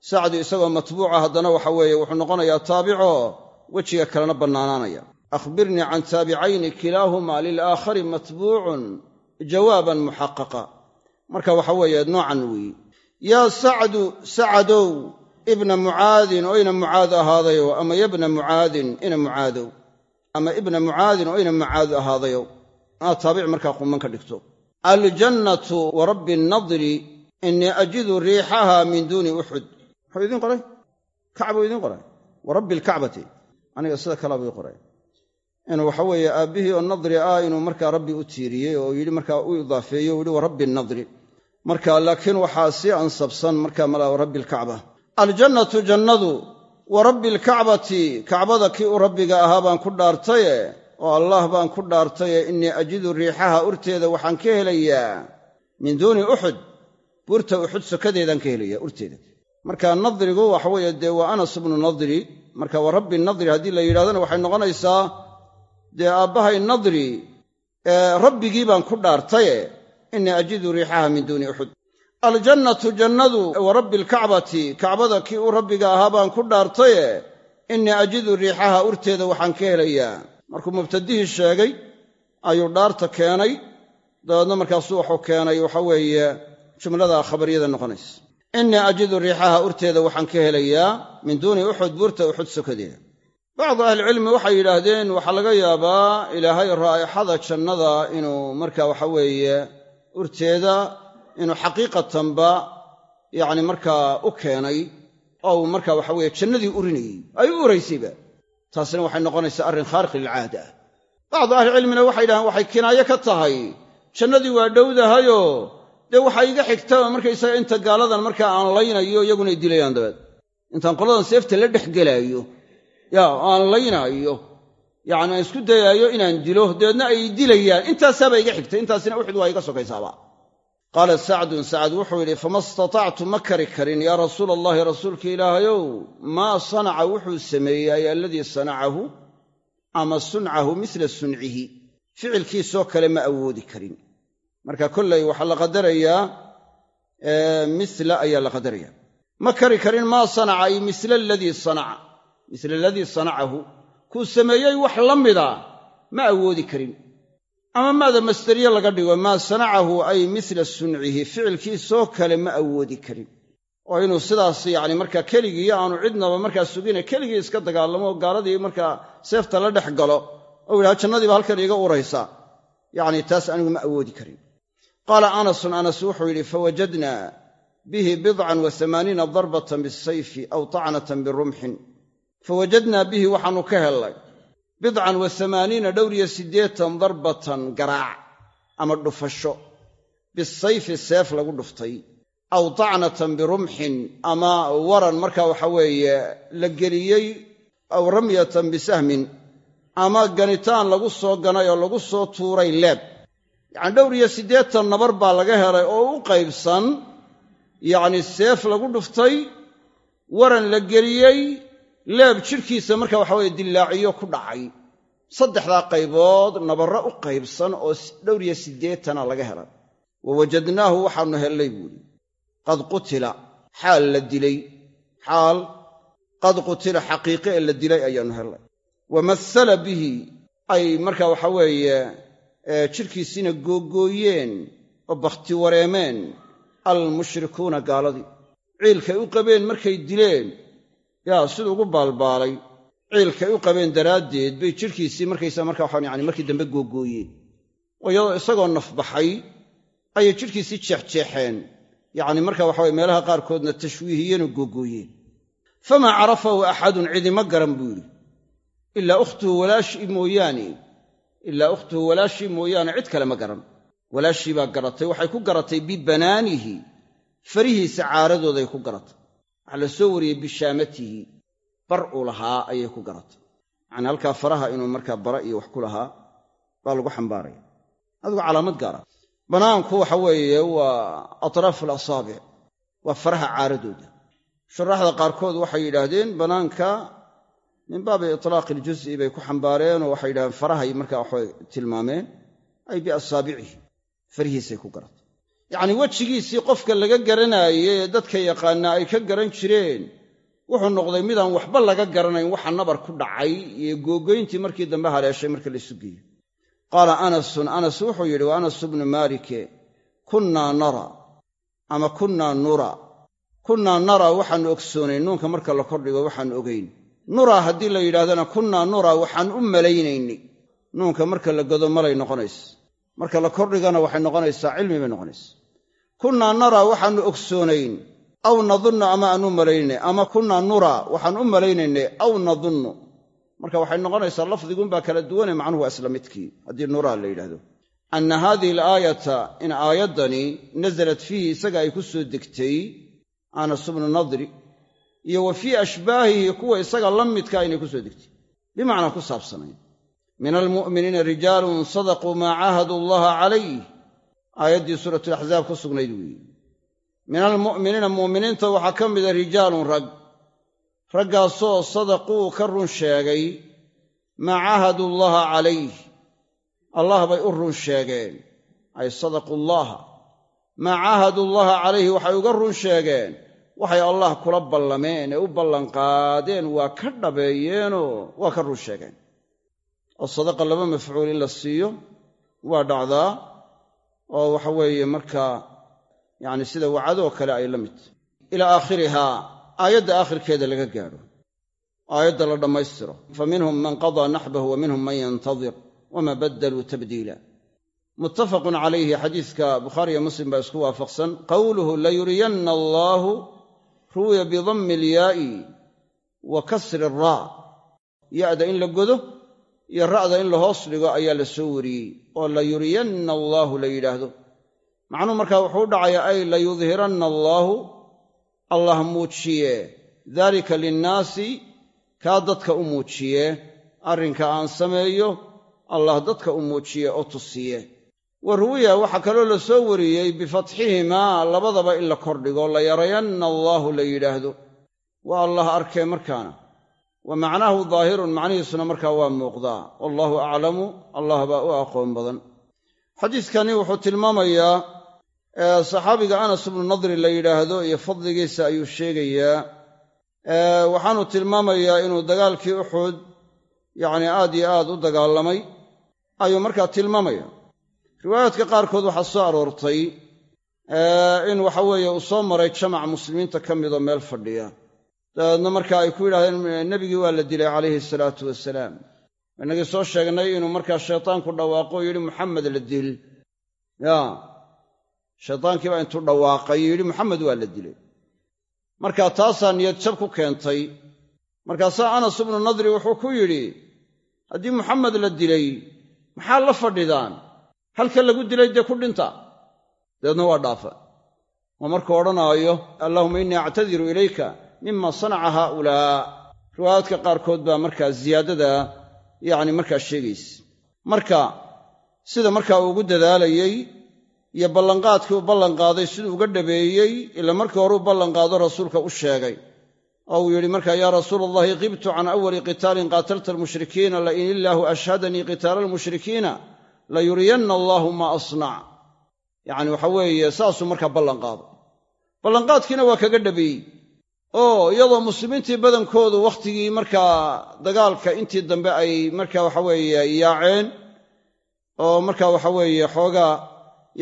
Sacdu isagoo matbuuca haddana waxa weeye wuxuu noqonayaa taabicoo wejiga kalena bannaanaanaya. Akhbirnii can taabicayni kilaahumaa lilaakhari matbuucun jawaaban muxaqaqa marka waxa weeye noocan weeye yaa sacdu sacadow ibna mucaadin oo ina mucaad ahaadayow ama yabna mucaadin ina mucaadow ama ibna mucaadin oo ina mucaad ahaadayow aa taabic markaa quman ka dhigto. Aljannatu wa rabbi nadri innii ajidu riixaha min duuni uxud muxuu idiin qoray? Kacbuu idiin qoray? Wa rabbi alkacbati aniga sida kalabuu ii qoray. Inuu waxa weeye aabbihii oo nadri ah inuu markaa rabbi u tiiriyey oo yidhi markaa u idaafeeyey o yidhi wa rabbi nadri. Marka laakiin waxaa sii ansabsan markaa mala rabbi alkacba aljannatu jannadu wa rabbi alkacbati kacbada kii u rabbiga ahaa baan ku dhaartaye oo allaah baan ku dhaartaye innii ajidu riixaha urteeda waxaan ka helayaa. Min duuni uxud buurta uxud sokadeedaan ka helayaa urteeda. Marka nadrigu waxa weeye dee waa anas ibnu nadri. Marka wa rabbi nadri haddii la yidhahdana waxay noqonaysaa dee aabbahay nadri rabbigii baan ku dhaartaye innii ajidu riixaha min duuni uxud aljannatu jannadu wa rabbi alkacbati kacbada kii u rabbiga ahaa baan ku dhaartaye innii ajidu riixaha urteeda waxaan ka helayaa. Markuu mubtadihii sheegay ayuu dhaarta keenay dabeedna markaasuu wuxuu keenay waxa weeye jumlada khabariyada noqonaysa. Innii ajidu riixaha urteeda waxaan ka helayaa min duuni uxud buurta uxud sokadeeda bacdu ahlicilmi waxay yidhaahdeen waxaa laga yaabaa ilaahay raa'ixada jannada inuu marka waxa urteeda inuu xaqiiqatanba yacni markaa u keenay oo uu marka waxa weeye jannadii urinayey. Ay u uraysayba taasina waxay noqonaysaa arrin khaariq lilcaada. Ah bacdu ahlicilmina waxay yidhahdeen waxay kinaayo ka tahay. Jannadii waa dhowdahayoo dee waxaa iga xigtaba markaysaga inta gaaladan markaa aan laynayo iyagunay dilayaan dabeed intaan qoladan seefta la dhex gelaayo yaa oo aan laynaayo yacni aan isku dayaayo inaan dilo dabeedna ay dilayaan. Intaasaabaa iga xigtay. Intaasina uxud waa iga sokaysaaba qaala sacdun sacad wuxuu yidhi fama istatactu ma kari karin yaa rasuula allahi rasuulka ilaahayow maa sanaca wuxuu sameeyey ay aladii sanacahu ama suncahu mila suncihi. Ficilkiisoo kale ma awoodi karin. Marka kollay waxaa la qadarayaa mila ayaa la qadaraya ma kari karin maa sanaca ay mila aladii sanaca mila aladii sanacahu. Kuu sameeyey wax la mida ma awoodi karin ama maada masderiye laga dhigo maa sanacahu ay mila suncihi ficilkiisoo kale ma awoodi karin. Oo inuu sidaas yacni markaa keligii aanu cidnaba markaa sugine keligii iska dagaalamo oo gaaladii markaa seefta la dhex galo ou yidhaha jannadiiba halkan iiga uraysaa yacni taas anigu ma awoodi karin. Qaala anasun anas wuxuu yidhi fawajadnaa bihi bidcan wa amaaniina darbatan bisayfi aw tacnatan birumxin fawajadnaa bihi waxaannu ka hellay bidcan wa dhowr iyo siddeetan darbatan garaac ama dhufasho. Bisayfi seef lagu dhuftay. Aw tacnatan birumxin ama waran marka waxa weeye la geliyey aw ramyatan bisahmin ama ganitaan lagu soo ganay oo lagu soo tuuray leeb. Yacni dhowr iyo siddeetan nabar baa laga helay oo u qaybsan yacni seef lagu dhuftay waran la geliyey leeb jidhkiisa marka waxa weye dillaaciyo ku dhacay. Saddexdaa qaybood nabarro u qaybsan oo dhowr iyo siddeetana laga helay. Wa wajadnaahu waxaannu hellay buuhi qad qutila xaal la dilay. Xaal qad qutila xaqiiqe ee la dilay ayaannu hellay wa masala bihi ay marka waxa weeye jidhkiisiina googooyeen oo bakhti wareemeen almushrikuuna gaaladii. Ciilkay u qabeen markay dileen yaa siduu ugu baalbaalay ciilkay u qabeen daraaddeed bay jidhkiisii markaysa marka waxaan yani markii dambe googooyeen. Oo iyadoo isagoo nafbaxay ayay jidhkiisii jeexjeexeen. Yacni marka waxa weye meelaha qaarkoodna tashwiihiyeenoo googooyeen. Famaa carafahu axadun cidima garan buu yidhi. Ilaa ukhtuhu walaashii mooyaane ilaa ukhtuhu walaashii mooyaane cid kale ma garan. Walaashii baa garatay waxay ku garatay bibanaanihi farihiisa caaradooday ku garatay waxaa la soo wariyey bishaamatihi bar uu lahaa ayay ku garatay yacni halkaa faraha inuu markaa bara iyo wax ku lahaa baa lagu xambaaraya. Adigu calaamad gaara. Banaanku waxa weeye waa atraafu alasaabic waa faraha caaradooda. Shuraaxda qaarkood waxay yidhaahdeen banaanka min baabi itlaaqi iljuz'i bay ku xambaareenoo waxay yidhahdeen farahay markaa waxay tilmaameen ay biasaabicihi farihiisay ku garatay yacnii wejigiisii qofka laga garanaaye ee dadka yaqaanaa ay ka garan jireen. Wuxuu noqday midaan waxba laga garanayn waxa nabar ku dhacay iyo googoyntii markii dambe haleeshay marka la isu geeyo. Qaala anasun anas wuxuu yidhi wa anasu bnu maalike kunnaa nara ama kunnaa nura. Kunnaa nara waxaannu ogsoonayn nuunka marka la kordhigo waxaannu ogayn nura haddii la yidhahdana kunnaa nura waxaan u malaynaynay. Nuunka marka la godo malay noqonaysa marka la kordhigana waxay noqonaysaa cilmi bay noqonaysa kunnaa nara waxaannu ogsoonayn aw nadunnu ama aan u ama kunnaa nura waxaan u malaynaynay aw nadunnu. Marka waxay noqonaysaa lafdiguunbaa kala duwane macnuhu waa isla midkii haddii nuraa la yidhahdo anna haadihi alaayata in aayaddani nasalat fiihi isaga ay ku soo degtay anas bnu nadri iyo wa fii ashbaahihi kuwa isaga la midka inay ku soo degtay. Bimacnaa ku saabsanayn min almu'miniina rijaalun sadaquu maa caahaduu allaha calayh aayaddii suuratulaxzaab ku sugnayd weeye min almu'miniina mu'miniinta waxaa ka mida rijaalun rag raggaasoo sadaquu ka run sheegay maa caahaduu allaha calayh allah bay u run sheegeen ay sadaquu llaha maa caahaduu llaha calayhi waxay uga run sheegeen waxay allah kula ballameen ee u ballanqaadeen waa ka dhabeeyeenoo waa ka run sheegeen oo sadaqa laba mafcuul in la siiyo waa dhacdaa oo waxa weeye markaa yacni sida wacadoo kale ay la mid ilaa aakhirihaa aayadda aakhirkeeda laga gaadho. Aayadda la dhammaystiro. Fa minhum man qadaa naxbahu wa minhum man yantadir wama baddaluu tabdiila. Muttafaqun calayhi xadiiska bukhaariyo muslim baa isku waafaqsan. Qowluhu layuriyanna allaahu ruwiya bidammi alyaa'i wa kasri raa ya'da in la godo iyo ra'da in la hoos dhigo ayaa la soo wariyey oo layuriyanna allaahu la yidhaahdo. Macnuhu markaa wuxuu u dhacayaa ay layudhiranna allaahu allah muujiye daalika linnaasi kaa dadka u muujiye arrinka aan sameeyo allah dadka u muujiye oo tusiye wa ruwiya waxaa kaloo la soo wariyey bifatxihimaa labadaba in la kordhigo la yarayanna allaahu la yidhaahdo. Waa allah arkee markaana wa macnaahu daahirun macnihiisuna markaa waa muuqdaa. Wallaahu aclamu allah baa u aqoon badan. Xadiidkani wuxuu tilmaamayaa saxaabiga anas ibnu nadri la yidhaahdo iyo fadligiisa ayuu sheegayaa. Waxaanu tilmaamayaa inuu dagaalkii uxud yacni aad iyo aad u dagaalamay. Ayuu markaa tilmaamaya riwaayaadka qaarkood waxaa soo aroortay in waxa weeye uu soo maray jamac muslimiinta ka midoo meel fadhiya dabeedna marka ay ku yidhahdeen nebigii waa la dilay calayhi salaatu wasalaam inagii soo sheegnay inuu markaa shaytaanku dhawaaqo yidhi muxamed la dil. Ya. Shaytaankii baa intuu dhawaaqay yidhi muxamed waa la dilay. Marka taasaa niyad jab ku keentay. Markaasaa anas ibnu nadri wuxuu ku yidhi haddii muxamed la dilay maxaa la fadhidaan? Halka lagu dilay dee ku dhinta. Dabeedna waa dhaafa. Waa markuu odhanaayo allaahuma innii actadiru ilayka mima sanaca haaulaa. Riwaayaadka qaarkood baa markaa ziyaadada yacni markaa sheegaysa. Marka sida markaa uu ugu dadaalayey iyo ballanqaadkii uu ballanqaaday siduu uga dhabeeyey ila markii hore u ballanqaado rasuulka u sheegay. Oo uu yidhi markaa yaa rasuula allahi qibtu can awali qitaalin qaatalta almushrikiina lain illaahu ashhadanii qitaala almushrikiina layuriyanna allaahu maa asnac yacni waxa weeye saasuu markaa ballanqaaday. Ballanqaadkiina waa kaga dhabeeyey oo iyadoo muslimiintii badankoodu wakhtigii markaa dagaalka intii dambe ay marka waxaweeye yaaceen oo marka waxaweeye xoogaa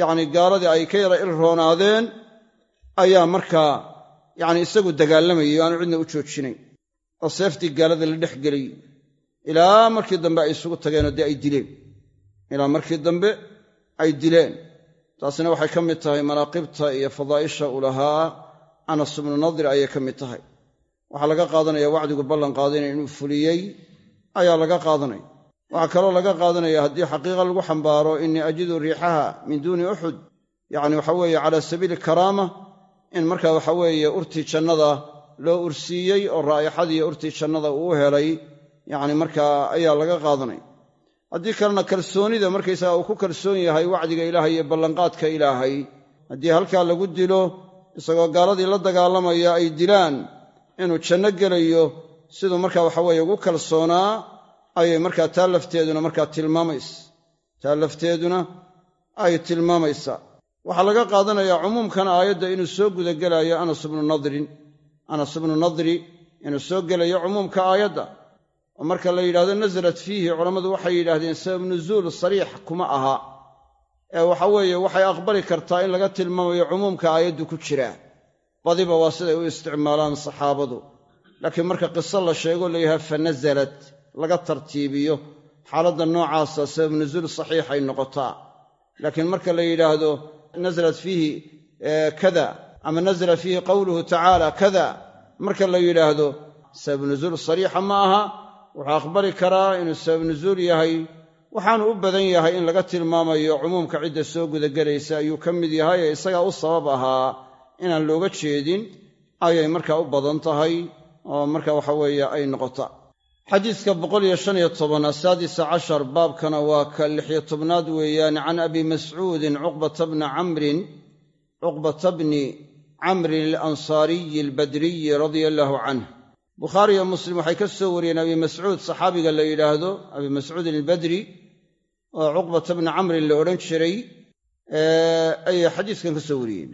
yacni gaaladii ay ka yara ilroonaadeen ayaa markaa yacni isagu dagaalamayay o aanu cidna u joojinayn oo seeftii gaalada la dhex gelay ilaa markii dambe ay isugu tageenoo dee ay dileen. Ilaa markii dambe ay dileen. Taasina waxay ka mid tahay manaaqibta iyo fadaa'isha u lahaa anas ibnu nadir ayay ka mid tahay. Waxaa laga qaadanaya wacdigu ballan qaadinaya inuu fuliyey ayaa laga qaadanaya. Waxaa kaloo laga qaadanaya haddii xaqiiqa lagu xambaaro innii ajidu riixaha min duuni uxud yacni waxa weeye calaa sabiili karaama in marka waxa weeye urtii jannada loo ursiiyey oo raa'ixadiiyo urtii jannada uu helay yacni markaa ayaa laga qaadanaya. Haddii kalena kalsoonida markaysaga uu ku kalsoon yahay wacdiga ilaahay iyo ballanqaadka ilaahay haddii halkaa lagu dilo isagoo gaaladii la dagaalamaya ay dilaan inuu janno gelayo siduu markaa waxaweeye ugu kalsoonaa ayay markaa taa lafteeduna markaa tilmaamaysa. Taa lafteeduna ay tilmaamaysaa waxaa laga qaadanayaa cumuumkan aayadda inuu soo gudagelaayo anas ibnu nadrin. Anas ibnu nadri inuu soo gelayo cumuumka aayadda. Oo marka la yidhahdo nasalat fiihi culammadu waxay yidhaahdeen sabab nuzuul sariix kuma aha ee waxa weeye waxay aqbali kartaa in laga tilmaamayo cumuumka aayaddu ku jiraa badiba waa siday u isticmaalaan saxaabadu. Laakiin marka qiso la sheego layahaha fa nasalat laga tartiibiyo xaaladda noocaasa sabab nuzuul saxiixay noqotaa. Laakiin marka la yidhaahdo nasalat fiihi kada ama nasala fiihi qowluhu tacaala kada marka la yidhaahdo sabab sariixa ma aha wuxuu aqbali karaa inuu sabab yahay waxaanu u badan yahay in laga tilmaamayo cumuumka cidda soo gudagelaysa ayuu ka mid yahay ee isagaa u sabab ahaa inaan looga jeedin ayay markaa u badan tahay oo marka waxa weeye ay noqota. Xadiiska boqoliyo shan iyo toban asaadisa cashar baabkana waa ka lixyo tobnaad weeyaan can abi mascuudin cuqbata bni camrin cuqbata bni camrin alansaariyi albadriyi radia allaahu canh bukhaari iyo muslim waxay ka soo wariyeen abi mascuud saxaabiga la yidhaahdo abi mascuudin albadri oo cuqbata bni camrin la odhan jiray ayay xadiiskan ka soo wariyeen.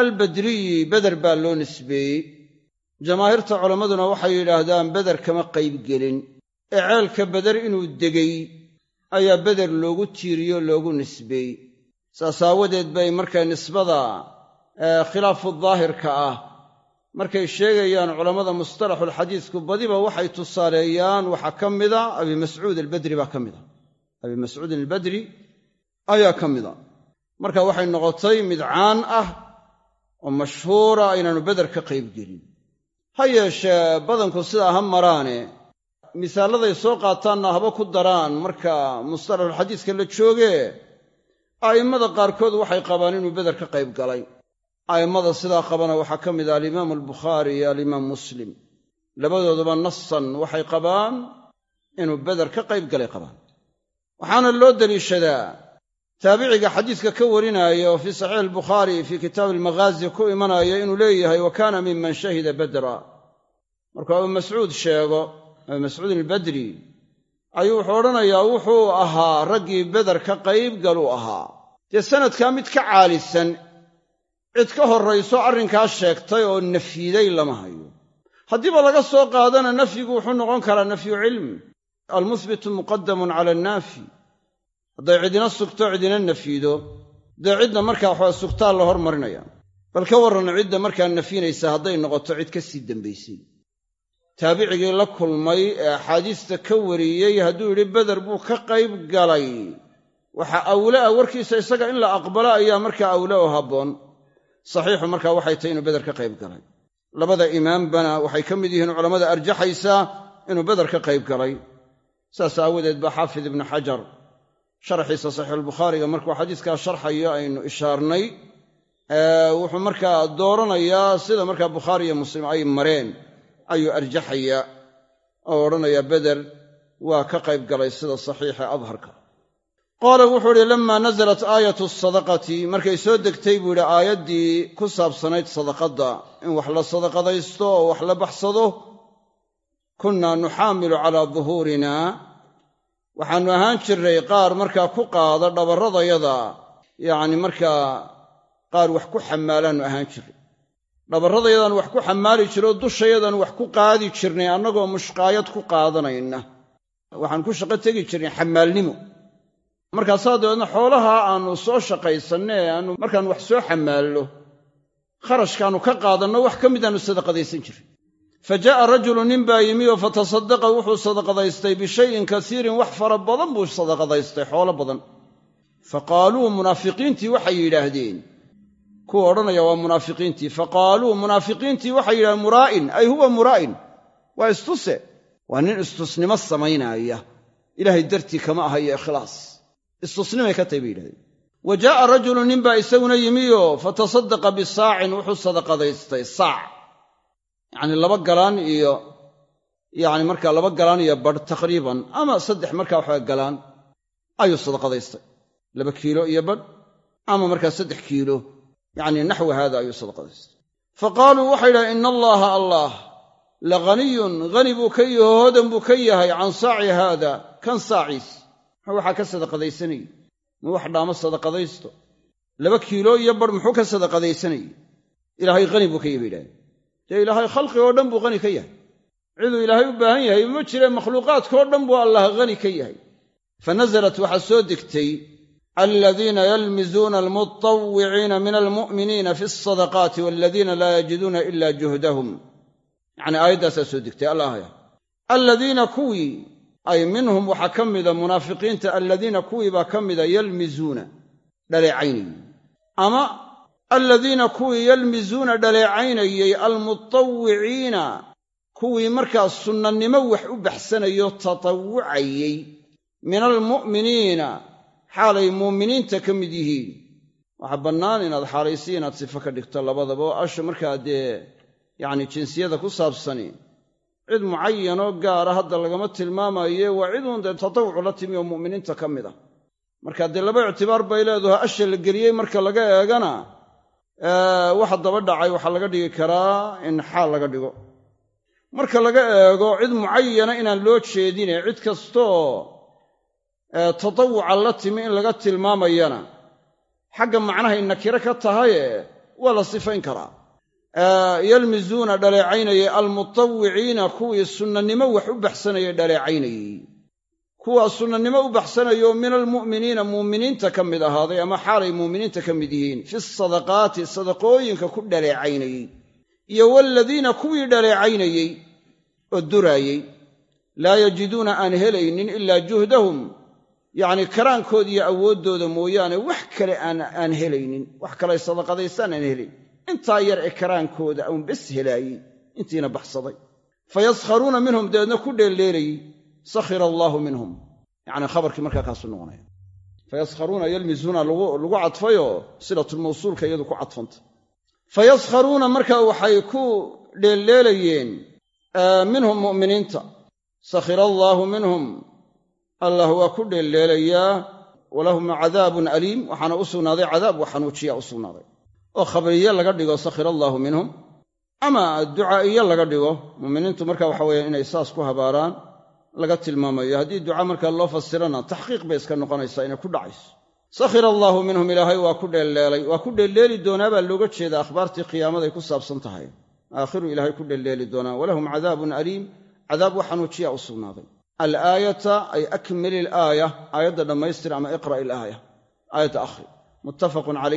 Albadriyi beder baa loo nisbeeyey. Jamaahiirta culammaduna waxay yidhaahdaan beder kama qaybgelin ee ceelka beder inuu degay ayaa beder loogu tiiriyo loogu nisbeey saas aawadeed bay markay nisbada khilaafu daahirka ah markay sheegayaan culammada mustalaxulxadiisku badiba waxay tusaaleeyaan waxaa ka mida abi mascuud albadri baa ka mida abi mascuudin albadri ayaa ka mida marka waxay noqotay mid caan ah oo mashhuura aynaanu beder ka qaybgelin ha yeeshee badanku sidaa ha maraane. Misaalladay soo qaataanna haba ku daraan. Marka mustalaxulxadiiska la joogee a'immada qaarkood waxay qabaan inuu beder ka qayb galay. A'immada sidaa qabana waxaa ka mid ah alimaamu albukhaari iyo alimaam muslim. Labadooduba nasan waxay qabaan inuu beder ka qayb galay qabaan waxaana loo deliishadaa. Taabiciga xadiiska ka warinaya oo fii saxiix albukhaari fii kitaabi almaghaazi ku imanaya inuu leeyahay wa kaana miman shahida badra. Markuu abu mascuud sheego abu mascuudin albadri ayuu wuxuu odhanayaa wuxuu ahaa raggii beder ka qayb galuu ahaa. Dee sanadkaa mid ka caalisan cid ka horrayso arrinkaas sheegtay oo nafyiday lama hayo. Haddiiba laga soo qaadana nafyigu wuxuu noqon karaa nafyu cilm almuhbitu muqadamun cala annaafi. Hadday cidina sugto cidina nafyido dee cidda markaa waxaa sugtaa la hormarinaya. Bal ka warran cidda markaa nafyinaysa hadday noqoto cid ka sii dambaysay taabicigii la kulmay ee axaadiista ka wariyey hadduu yidhi beder buu ka qayb galay. Waxa awle ah warkiisa isaga in la aqbalo ayaa markaa awle oo habboon. Saxiixu markaa waxay tahy inuu beder ka qayb galay. Labada imaambana waxay ka mid yihiin culammada arjaxaysaa inuu beder ka qayb galay saas aawadeed baa xaafid ibnu xajar sharxiisa saxiixulbukhaariga markuu xadiiskaa sharxayo aynu ishaarnay wuxuu markaa dooranayaa sida markaa bukhaari iyo muslim ay mareen ayuu arjaxayaa oo odhanayaa beder waa ka qayb galay sida saxiixa adharka. Qaala wuxuu idhi lammaa nasalat aayatu sadaqati markay soo degtay buu yidhi aayaddii ku saabsanayd sadaqadda in wax la sadaqadaysto oo wax la baxsado kunnaa nuxaamilu calaa duhuurina. Waxaannu ahaan jirray qaar markaa ku qaada dhabarradayada yacni markaa qaar wax ku xamaalaannu ahaan jirray dhabarradayadaan wax ku xamaali jiro dushayadaan wax ku qaadi jirnay annagoo mushqaayad ku qaadanayna. Waxaan ku shaqo tegi jirnay xamaalnimo markaasaa dabeedna xoolaha aannu soo shaqaysanne ee aannu markaan wax soo xamaallo kharashkaannu ka qaadanno wax ka mid aanu sadaqadaysan jirin fa jaa'a rajulu nin baa yimi oo fatasadaqa wuxuu sadaqadaystay bishayin kasiirin wax fara badan buu sadaqadaystay xoolo badan. fa qaaluu munaafiqiintii waxay yidhaahdeen kuwa odhanaya waa munaafiqiintii fa qaaluu munaafiqiintii waxay yidhahdeen muraa'in ay huwa muraa'in waa istuse waa nin istusnimo samaynaaya ilaahay dartii kama aha iyo ikhlaas istusnimay ka tahy bay yidhahdeen wa jaa'a rajulu nin baa isaguna yimioo fatasadaqa bisaacin wuxuu sadaqadaystay saac yacnii laba galaan iyo yacni markaa laba galaan iyo badh taqriiban ama saddex markaa waxaa galaan ayuu sadaqadaystay. Laba kiilo iyo badh ama markaa saddex kiilo yacni naxwi haada ayuu sadaqadaystay. Fa qaaluu waxay yidhahdeen ina allaaha allah la ghaniyun hani buu ka yaho hodan buu ka yahay can saaci haada kan saaciis. Muxuu waxaa ka sadaqadaysanayey ma wax dhaamo sadaqadaysto. Laba kiilo iyo badh muxuu ka sadaqadaysanayey ilaahay hani buu ka yahy bay yidhahdeen dee ilaahay khalqig oo dhan buu hani ka yahay. Ciduu ilaahay u baahan yahay ma jire makhluuqaadkao dhan buu allah hani ka yahay. Fa nasalat waxaa soo degtay aladiina yalmizuuna almutawwiciina min almu'miniina fi alsadaqaati waladiina laa yajiduuna ila juhdahum. Yacnii aayaddaasaa soo degtay allaahya aladiina kuwii ay minhum waxaa ka mida munaafiqiinta aladiina kuwii baa ka mida yalmizuuna. Dhaleecaynayey ama aladiina kuwii yalmizuuna dhaleecaynayey almutawwiciina kuwii markaa sunnanimo wax u baxsanayo tatawucayey min almu'miniina xaalay muuminiinta ka mid yihiin. Waxaa bannaan inaad xaalaysi inaad sifo ka dhigto labadaba oo asha markaa dee yacni jinsiyada ku saabsani. Cid mucayanoo gaara hadda lagama tilmaamaye waa ciduun dee tatawucu la timi oo mu'miniinta ka mid ah. Marka dee laba ictibaar bay leedaho asha la geliyey marka laga eegana waxa daba dhacay waxaa laga dhigi karaa in xaal laga dhigo. Marka laga eego cid mucayana inaan loo jeedine cid kastoo tatawuca la timi in laga tilmaamayana xagga macnahay nakiro ka tahaye waa la sifayn karaa. Yalmizuuna dhaleecaynayay almutawwiciina kuwii sunnanimo wax u baxsanayay dhaleecaynayey kuwaa sunnanimo u baxsanayo min almu'miniina muuminiinta ka mid ahaaday ama xaalay muuminiinta ka mid yihiin fi sadaqaati sadaqooyinka ku dhaleecaynayey iyo waaladiina kuwii dhaleecaynayey oo duraayey laa yajiduuna aan helaynin ilaa juhdahum yacnii karaankooda iyo awooddooda mooyaane wax kale aan helaynin wax kalay sadaqadaystaan aan helayn. Intaa yar ee karaankooda uun bes helaayey intiina baxsaday. Fa yaskharuuna minhum dabeedna ku dheeldheelayey sakhira allaahu minhum. Yacnii khabarkii markaa kaasuu noqonaya. Fa yaskharuuna yalmizuuna lagu cadfayoo silatulmawsuulka iyadu ku cadfanta. Fa yaskharuuna markaa waxay ku dheeldheelayeen minhum mu'miniinta. Sakhira allaahu minhum. Allah waa ku dheeldheelayaa walahum cadaabun aliim. Waxaana u sugnaaday cadaab wa xanuujiya u sugnaaday. Oo khabariye laga dhigo sakhira allaahu minhum. Ama ducaa'iye laga dhigo muminiintu marka waxa weeye inay saas ku habaaraan laga tilmaamayo. Haddii duca markaa loo fasirana taxqiiq bay iska noqonaysaa inay ku dhacayso. Sakhira allaahu minhum ilaahay waa ku dheelleelay waa ku dheelleeli doonaa baa looga jeeda akhbaartii qiyaamaday ku saabsan tahay. Aakhiru ilaahay ku dheelleeli doonaa. Walahum cadaabun aliim cadaab wa xanuujiya u sugnaaday. Alaayata ay akmili ilaaya aayadda dhammaystir ama iqra' ilaaya aayadda akhri. Muttafaqun calayh